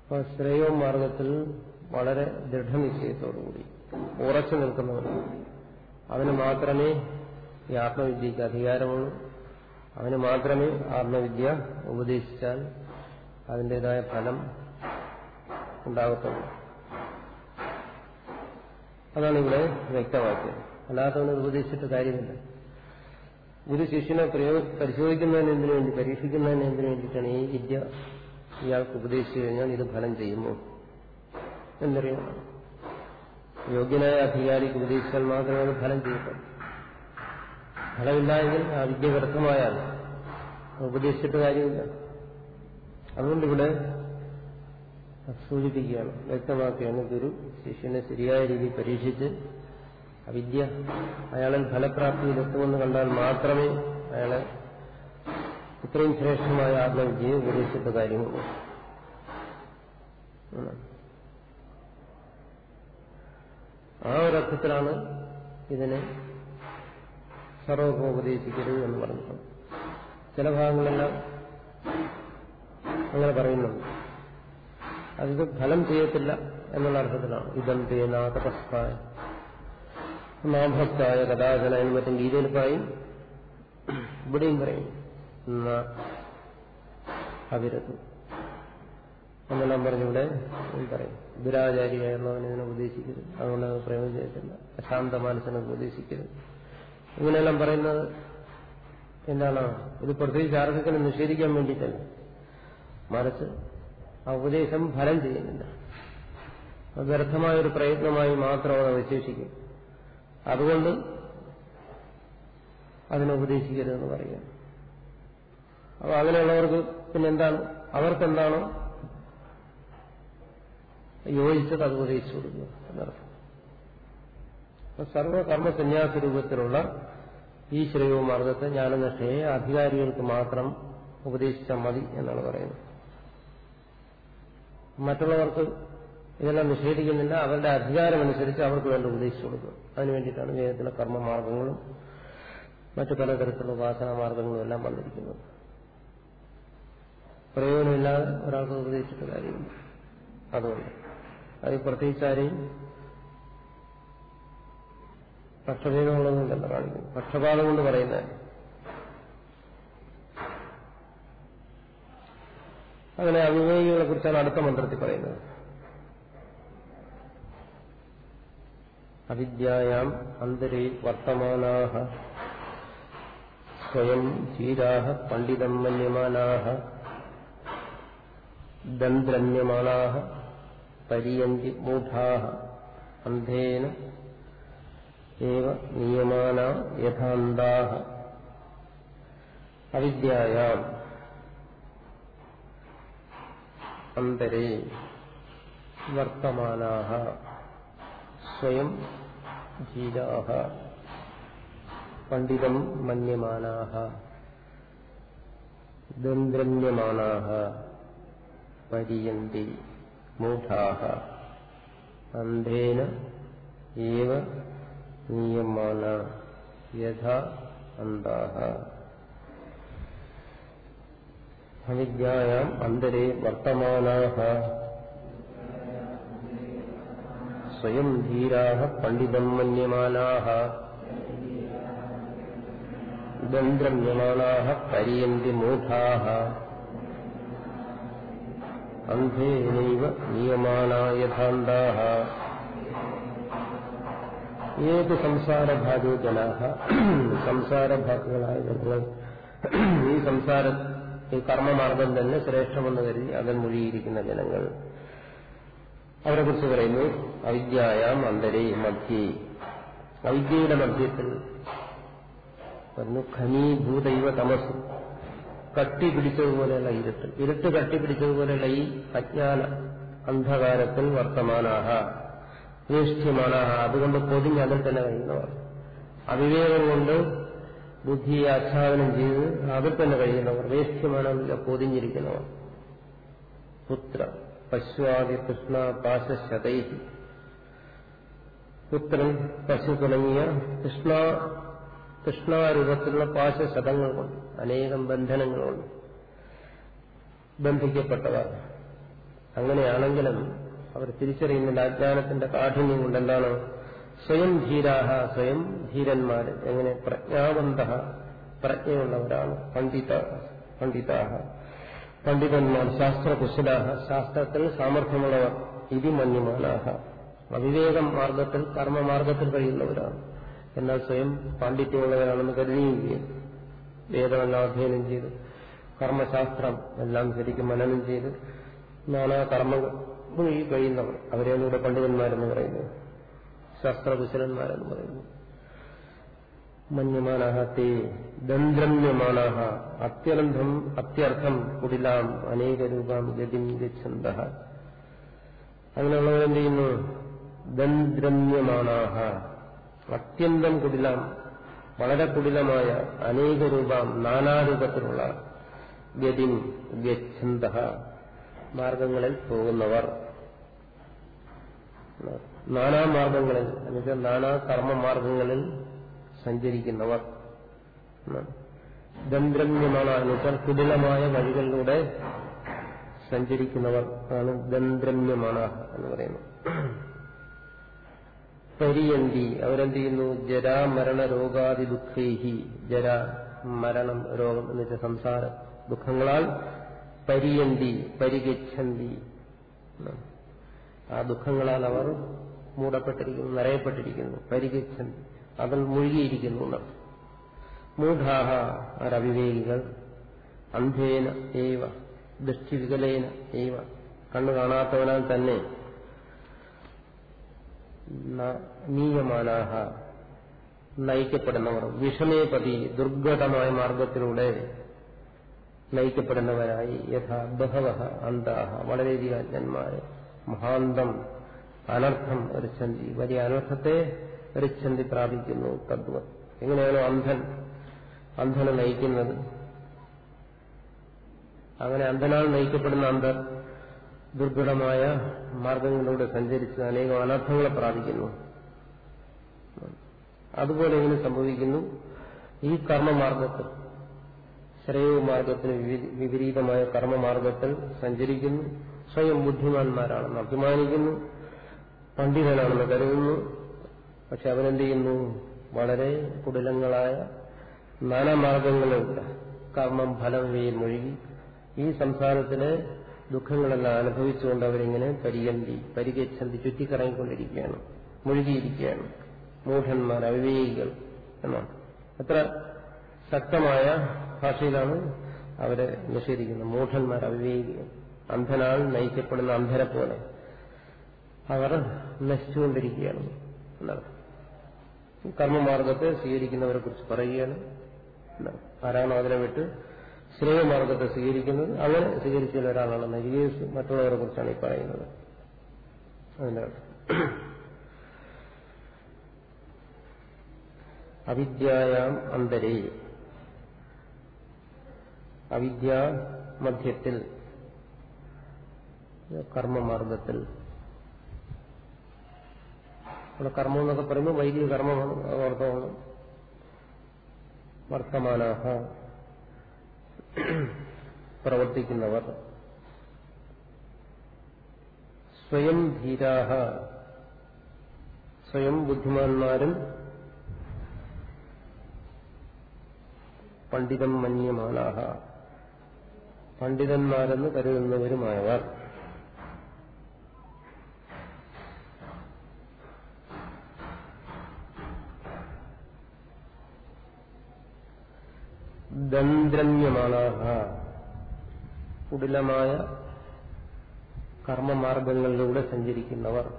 അപ്പൊ ശ്രേയോ മാർഗത്തിൽ വളരെ ദൃഢനിശ്ചയത്തോടുകൂടി ഉറച്ചു നിൽക്കുന്നവർ അവന് മാത്രമേ ഈ ആത്മവിദ്യക്ക് അധികാരമുള്ളൂ. അവന് മാത്രമേ ആത്മവിദ്യ ഉപദേശിച്ചാൽ അതിന്റെതായ ഫലം ഉണ്ടാകത്തുള്ളൂ. അതാണ് ഇവിടെ വ്യക്തമാക്കിയത്. അല്ലാത്തവനെ ഉപദേശിച്ചിട്ട് കാര്യമില്ല. ഗുരു ശിഷ്യനെ പരിശോധിക്കുന്നതിന് എന്തിനു വേണ്ടി പരീക്ഷിക്കുന്നതിന് എന്തിനു വേണ്ടിയിട്ടാണ് ഈ വിദ്യ ഇയാൾക്ക് ഉപദേശിച്ചു കഴിഞ്ഞാൽ ഇത് ഫലം ചെയ്യുമോ എന്നറിയണം. യോഗ്യനായ അധികാരിക്ക് ഉപദേശിച്ചാൽ മാത്രമേ അത് ഫലം ചെയ്യത്തുള്ളൂ. ഫലമില്ലായെങ്കിൽ ആ വിദ്യ വ്യർത്ഥമായാൽ ഉപദേശിച്ചിട്ട് കാര്യമില്ല. അതുകൊണ്ടിവിടെ സൂചിപ്പിക്കുകയാണ്. വ്യക്തമാക്കുകയാണ്. ഗുരു ശിഷ്യനെ ശരിയായ രീതിയിൽ പരീക്ഷിച്ച് അവിദ്യ അയാളിൽ ഫലപ്രാപ്തിയിലെത്തുമെന്ന് കണ്ടാൽ മാത്രമേ അയാളെ ഇത്രയും ശ്രേഷ്ഠമായ ആത്മവിദ്യയെ ഉപദേശിച്ച കാര്യമുള്ളൂ. ആ ഒരർത്ഥത്തിലാണ് ഇതിനെ സർവം ഉപദേശിക്കരുത് എന്ന് പറഞ്ഞത്. ചില ഭാഗങ്ങളെല്ലാം അങ്ങനെ പറയുന്നുണ്ട്. അതിത് ഫലം ചെയ്യത്തില്ല എന്നുള്ള അർത്ഥത്തിലാണ്. ഇതം തേന തപസ്തായ നാഭസ്തായ കഥാചന എന്ന് മറ്റും ഗീതയിൽ പറയും. ഇവിടെയും പറയും. അവിരതു. എന്നെല്ലാം പറഞ്ഞിവിടെ പറയും. ദുരാചാരിയായുള്ളവനെ ഇതിനെ ഉപദേശിക്കരുത്. അതുകൊണ്ട് അത് പ്രയോജനം ചെയ്യത്തില്ല അശാന്ത മനസ്സിനെ ഉപദേശിക്കരുത്. ഇങ്ങനെയെല്ലാം പറയുന്നത് എന്താണ്? ഇത് പ്രത്യേകിച്ച് ആർക്കെങ്കിലും നിഷേധിക്കാൻ വേണ്ടിയിട്ടല്ല. മറിച്ച് ആ ഉപദേശം ഫലം ചെയ്യുന്നില്ല. അത് വ്യർത്ഥമായ ഒരു പ്രയത്നമായി മാത്രം അത് അവശേഷിക്കും. അതുകൊണ്ട് അതിനെ ഉപദേശിക്കരുതെന്ന് പറയുക അപ്പൊ അങ്ങനെയുള്ളവർക്ക് പിന്നെന്താണ്? അവർക്കെന്താണോ? യോജിച്ചത് അത് ഉപദേശിച്ചു കൊടുക്കുക എന്നർത്ഥം. സർവകർമ്മ സന്യാസ രൂപത്തിലുള്ള ഈ ശ്രേയോ മാർഗത്തെ ജ്ഞാനനിഷ്ഠയെ അധികാരികൾക്ക് മാത്രം ഉപദേശിച്ചാൽ മതി എന്നാണ് പറയുന്നത്. മറ്റുള്ളവർക്ക് ഇതെല്ലാം നിഷേധിക്കുന്നില്ല. അവരുടെ അധികാരമനുസരിച്ച് അവർക്ക് വേണ്ട ഉപദേശിച്ചു കൊടുക്കുക അതിനു വേണ്ടിയിട്ടാണ് വേദത്തിലെ കർമ്മമാർഗങ്ങളും മറ്റു പലതരത്തിലുള്ള ഉപാസനാ മാർഗങ്ങളും എല്ലാം വന്നിരിക്കുന്നത്. പ്രയോജനമില്ലാതെ ഒരാൾക്ക് ഉപദേശിച്ചിട്ട് കാര്യമില്ല. അതുകൊണ്ട് അത് പ്രത്യേകിച്ച് ആരെയും പക്ഷഭേദമുള്ളതുകൊണ്ടല്ല കാണിക്കുന്നു പക്ഷപാതം കൊണ്ട് പറയുന്ന അങ്ങനെ അവിവേകികളെ കുറിച്ചാണ് അടുത്ത മന്ത്രത്തിൽ പറയുന്നത്. അവിദ്യായാം അന്തരേ വർത്തമാനാഹ. സ്വയം ധീരാഹ പണ്ഡിതം മന്യമാനാഹ. ദന്ത്രന്യമാണാഹ പര്യന്തി മൂഢാഹ. അന്ധേന നിയമാന യഥാന്താഹ. അവിദ്യായാം അന്തരേ വർത്തമാനാഹ സ്വയം ധീരാഹ പണ്ഡിതം മന്യമാനാഹ ദന്ത്രന്യമാനാഹ പര്യന്തി മൂഢാഹ. അന്ധേന ഏവ നിയമാന യഥാ അന്താഹ. അവിദ്യായാം അന്തരേ വർത്തമാനാഹ. സ്വയം ധീരാഹ പണ്ഡിതം മന്യമാനാഹ. ദന്ത്രമ്യമാണാഹ പര്യന്തി മൂഢാഹ. അന്ധേനൈവ നിയമാനാ ये ഏത് സംസാരഭാഗോ ജനാഹ? സംസാരഭാഗങ്ങളായ ഈ സംസാര ഈ കർമ്മമാർഗം തന്നെ ശ്രേഷ്ഠമെന്ന് കരുതി അതിൽ മുഴുകിയിരിക്കുന്ന ജനങ്ങൾ. അവരെ കുറിച്ച് പറയുന്നു അവിദ്യായാം അന്തരേ മധ്യേ. അവിദ്യയുടെ മധ്യത്തിൽ പറഞ്ഞു ഖനീഭൂതൈവ തമസ്. കട്ടിപിടിച്ചതുപോലെയുള്ള ഇരുട്ട്. ഇരുട്ട് കട്ടിപിടിച്ചതുപോലെയുള്ള ഈ അജ്ഞാന അന്ധകാരത്തിൽ വർത്തമാനാഹ വേഷ്ഠ്യമാനാഹ അതുകൊണ്ട് പൊതിഞ്ഞ് അതിൽ തന്നെ കഴിയുന്നവർ. അവിവേകം കൊണ്ട് ബുദ്ധിയെ ആച്ഛാദനം ചെയ്ത് അതിൽ തന്നെ കഴിയുന്നവർ വേഷ്ഠ്യമാനമില്ല പൊതിഞ്ഞിരിക്കുന്നവർ. പുത്ര പശുവാദി കൃഷ്ണ പാശശതൈ പുത്രൻ പശു തുടങ്ങിയ കൃഷ്ണ കൃഷ്ണാരൂപത്തിലുള്ള പാശശതങ്ങൾ കൊണ്ട് അനേകം ബന്ധനങ്ങൾ കൊണ്ട് ബന്ധിക്കപ്പെട്ടവർ. അങ്ങനെയാണെങ്കിലും അവർ തിരിച്ചറിയുന്നില്ല അജ്ഞാനത്തിന്റെ കാഠിന്യം കൊണ്ട് എന്താണ് സ്വയം ധീരാഹ സ്വയം ധീരന്മാര്. എങ്ങനെ? പ്രജ്ഞാവന്ത പ്രജ്ഞയുള്ളവരാണ്. പണ്ഡിത പണ്ഡിതാഹ. പണ്ഡിതന്മാർ ശാസ്ത്രകുശലാഹ ശാസ്ത്രത്തിൽ സാമർഥ്യമുള്ളവർ ഇതി മന്യമാനാഹ അവിവേകം മാർഗത്തിൽ കർമ്മമാർഗത്തിൽ കഴിയുന്നവരാണ്. എന്നാൽ സ്വയം പാണ്ഡിത്യമുള്ളവരാണെന്ന് ചെയ്യും വേദമെല്ലാം അധ്യയനം ചെയ്ത് കർമ്മശാസ്ത്രം എല്ലാം ശരിക്കും മനനം ചെയ്ത് നാനാ കർമ്മങ്ങൾ ഈ കഴിയുന്നവർ. അവരെയാണ് ഇവിടെ പണ്ഡിതന്മാരെന്ന് പറയുന്നത്. ശാസ്ത്രകുശലന്മാരെന്ന് പറയുന്നു. മന്യമാനാഹ തേ ദന്ത്രമ്യമാനാഹ അത്യർത്ഥം കുടിലാം അനേക രൂപം ഗതിം ഗച്ഛന്ത അങ്ങനെയുള്ളവരെന്ത് ചെയ്യുന്നു? ദന്ത്രമ്യമാനാഹ അത്യന്തം കുടിലാം വളരെ കുടിലമായ അനേക രൂപം നാനാരൂപത്തിലുള്ള ഗതിം ഗച്ഛന്ത മാർഗങ്ങളിൽ പോകുന്നവർ. നാനാ മാർഗങ്ങളിൽ എന്നുവെച്ചാൽ നാനാ കർമ്മമാർഗങ്ങളിൽ സഞ്ചരിക്കുന്നവർ. ദന്ത്രമ്യമാണ് എന്നുവെച്ചാൽ കുടിലമായ വഴികളിലൂടെ സഞ്ചരിക്കുന്നവർ ആണ് ദന്ത്രമ്യമാണ് എന്ന് പറയുന്നത്. പരിയന്തി അവരെന്ത് ചെയ്യുന്നു? ജരാ മരണ രോഗാദി ദുഃഖേഹി. ജര മരണം രോഗം എന്ന് വെച്ചാൽ സംസാര ദുഃഖങ്ങളാൽ പരിയന്തി പരിഗച്ഛന്തി. ആ ദുഃഖങ്ങളാൽ അവർ മൂടപ്പെട്ടിരിക്കുന്നു നിറയപ്പെട്ടിരിക്കുന്നു പരിഗച്ഛൻ അതിൽ മുഴുകിയിരിക്കുന്നു എന്നാണ് മൂഢാഹ ആരവിവേകികൾ അന്ധേന ഏവ ദൃഷ്ടിവികലേന ഏവ കണ്ണു കാണാത്തവനാൽ തന്നെ നീയമാനാഹ നയിക്കപ്പെടുന്നവർ വിഷമേപതി ദുർഘടമായ മാർഗത്തിലൂടെ നയിക്കപ്പെടുന്നവരായി യഥാ ബഹവഹ അന്താഹ വളരെയധികം അജ്ഞന്മാർ മഹാന്തം അനർത്ഥം റിച്ചന്തി വലിയ അനർത്ഥത്തെ റിച്ചന്തി പ്രാപിക്കുന്നു തദ്വ എങ്ങനെയാണോ അന്ധൻ? അന്ധനെ നയിക്കുന്നത്. അങ്ങനെ അന്ധനാൽ നയിക്കപ്പെടുന്ന അന്ധർ ദുർഘടമായ മാർഗങ്ങളിലൂടെ സഞ്ചരിച്ച് അനേകം അനർത്ഥങ്ങളെ പ്രാപിക്കുന്നു. അതുപോലെ ഇങ്ങനെ സംഭവിക്കുന്നു. ഈ കർമ്മമാർഗത്തിൽ ശ്രേയമാർഗത്തിന് വിപരീതമായ കർമ്മമാർഗത്തിൽ സഞ്ചരിക്കുന്നു. സ്വയം ബുദ്ധിമാന്മാരാണെന്ന് അഭിമാനിക്കുന്നു. പണ്ഡിതനാണെന്ന് കരുതുന്നു. പക്ഷെ അവനെന്ത് ചെയ്യുന്നു വളരെ കുടിലങ്ങളായ നാനാമാർഗങ്ങളുണ്ട് കർമ്മം ഫലം ഇവയിൽ മുഴുകി ഈ സംസാരത്തിലെ ദുഃഖങ്ങളെല്ലാം അനുഭവിച്ചുകൊണ്ട് അവരിങ്ങനെ പരിയന്തി പരിഗച്ഛന്തി ചുറ്റിക്കറങ്ങിക്കൊണ്ടിരിക്കുകയാണ് മുഴുകിയിരിക്കുകയാണ്. മൂഢന്മാർ അവിവേകികൾ എന്നാണ്. അത്ര ശക്തമായ ഭാഷയിലാണ് അവരെ നിഷേധിക്കുന്നത്. മൂഢന്മാർ അവിവേകികൾ. അന്ധനാൽ നയിക്കപ്പെടുന്ന അന്ധരെ പോലെ. അവർ നശിച്ചുകൊണ്ടിരിക്കുകയാണ് എന്നാണ് കർമ്മമാർഗത്തെ സ്വീകരിക്കുന്നവരെ കുറിച്ച് പറയുകയാണ് ആരാണോ അതിനെ വിട്ട് ശ്രേയമാർഗത്തെ സ്വീകരിക്കുന്നത് അങ്ങനെ സ്വീകരിച്ച ഒരാളാണ് നരികേസ് മറ്റുള്ളവരെ കുറിച്ചാണ് ഈ പറയുന്നത്. അതിന്റെ അവിദ്യായാം അന്തരേ. അവിദ്യ മധ്യത്തിൽ കർമ്മമാർഗത്തിൽ ഇവിടെ കർമ്മം എന്നൊക്കെ പറയുമ്പോൾ വൈദിക കർമ്മമാണ് അർത്ഥമാണ് വർത്തമാനാഹ പ്രവർത്തിക്കുന്നവർ. സ്വയം ധീരാഹ. സ്വയം ബുദ്ധിമാന്മാരും പണ്ഡിതം മന്യമാനാഹ പണ്ഡിതന്മാരെന്ന് കരുതുന്നവരുമായവർ. ദന്ത്രമ്യമാണാഹ കുടിലമായ കർമ്മമാർഗങ്ങളിലൂടെ സഞ്ചരിക്കുന്നവർ.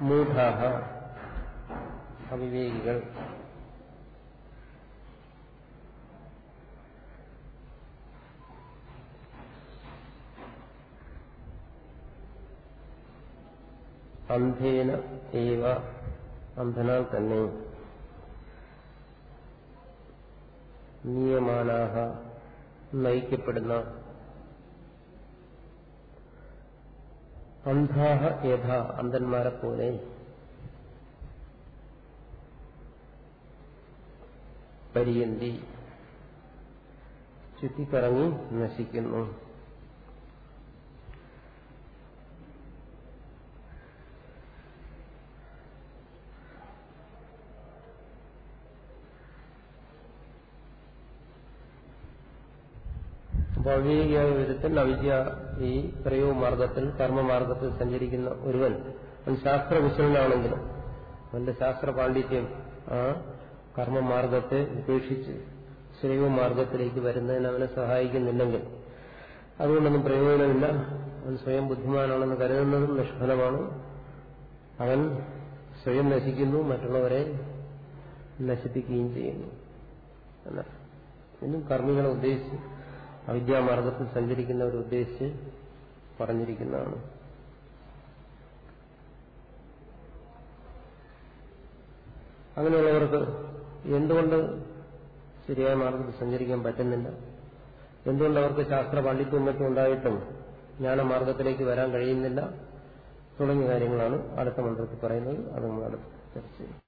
മൂഢാഹ അവിവേകികൾ. അന്ധേന ഏവ അന്ധനാൽ തന്നെ. നിയമാനാഹ നയിക്കപ്പെടുന്ന അന്ധാഹ യഥ അന്ധന്മാരെ പോലെ. പരിയന്തി ചുറ്റിക്കറങ്ങി നശിക്കുന്നു. അപ്പോൾ അവിവേകിയായ വിധത്തിൽ അവിദ്യ ഈ പ്രയോഗ മാർഗത്തിൽ കർമ്മമാർഗത്തിൽ സഞ്ചരിക്കുന്ന ഒരുവൻ. അവൻ ശാസ്ത്രകുശലനാണെങ്കിലും അവന്റെ ശാസ്ത്ര പാണ്ഡിത്യം ആ കർമ്മമാർഗത്തെ ഉപേക്ഷിച്ച് ശ്രേയോ മാർഗത്തിലേക്ക് വരുന്നതിന് അവനെ സഹായിക്കുന്നില്ലെങ്കിൽ അതുകൊണ്ടൊന്നും പ്രയോജനമില്ല. അവൻ സ്വയം ബുദ്ധിമാനാണെന്ന് കരുതുന്നതും നിഷ്ഫലമാണ്. അവൻ സ്വയം നശിക്കുന്നു മറ്റുള്ളവരെ നശിപ്പിക്കുകയും ചെയ്യുന്നു. എന്നും കർമ്മികളെ ഉദ്ദേശിച്ച് അവിദ്യാമാർഗത്തിൽ സഞ്ചരിക്കുന്നവരെ ഉദ്ദേശിച്ച് പറഞ്ഞിരിക്കുന്നതാണ്. അങ്ങനെയുള്ളവർക്ക് എന്തുകൊണ്ട് ശരിയായ മാർഗത്തിൽ സഞ്ചരിക്കാൻ പറ്റുന്നില്ല? എന്തുകൊണ്ട് അവർക്ക് ശാസ്ത്ര പാണ്ഡിത്യം മറ്റും ഉണ്ടായിട്ടും ജ്ഞാനമാർഗത്തിലേക്ക് വരാൻ കഴിയുന്നില്ല? തുടങ്ങിയ കാര്യങ്ങളാണ് അടുത്ത മന്ത്രത്തിൽ പറയുന്നത്. അത് നമ്മൾ അടുത്ത് ചർച്ച ചെയ്യും.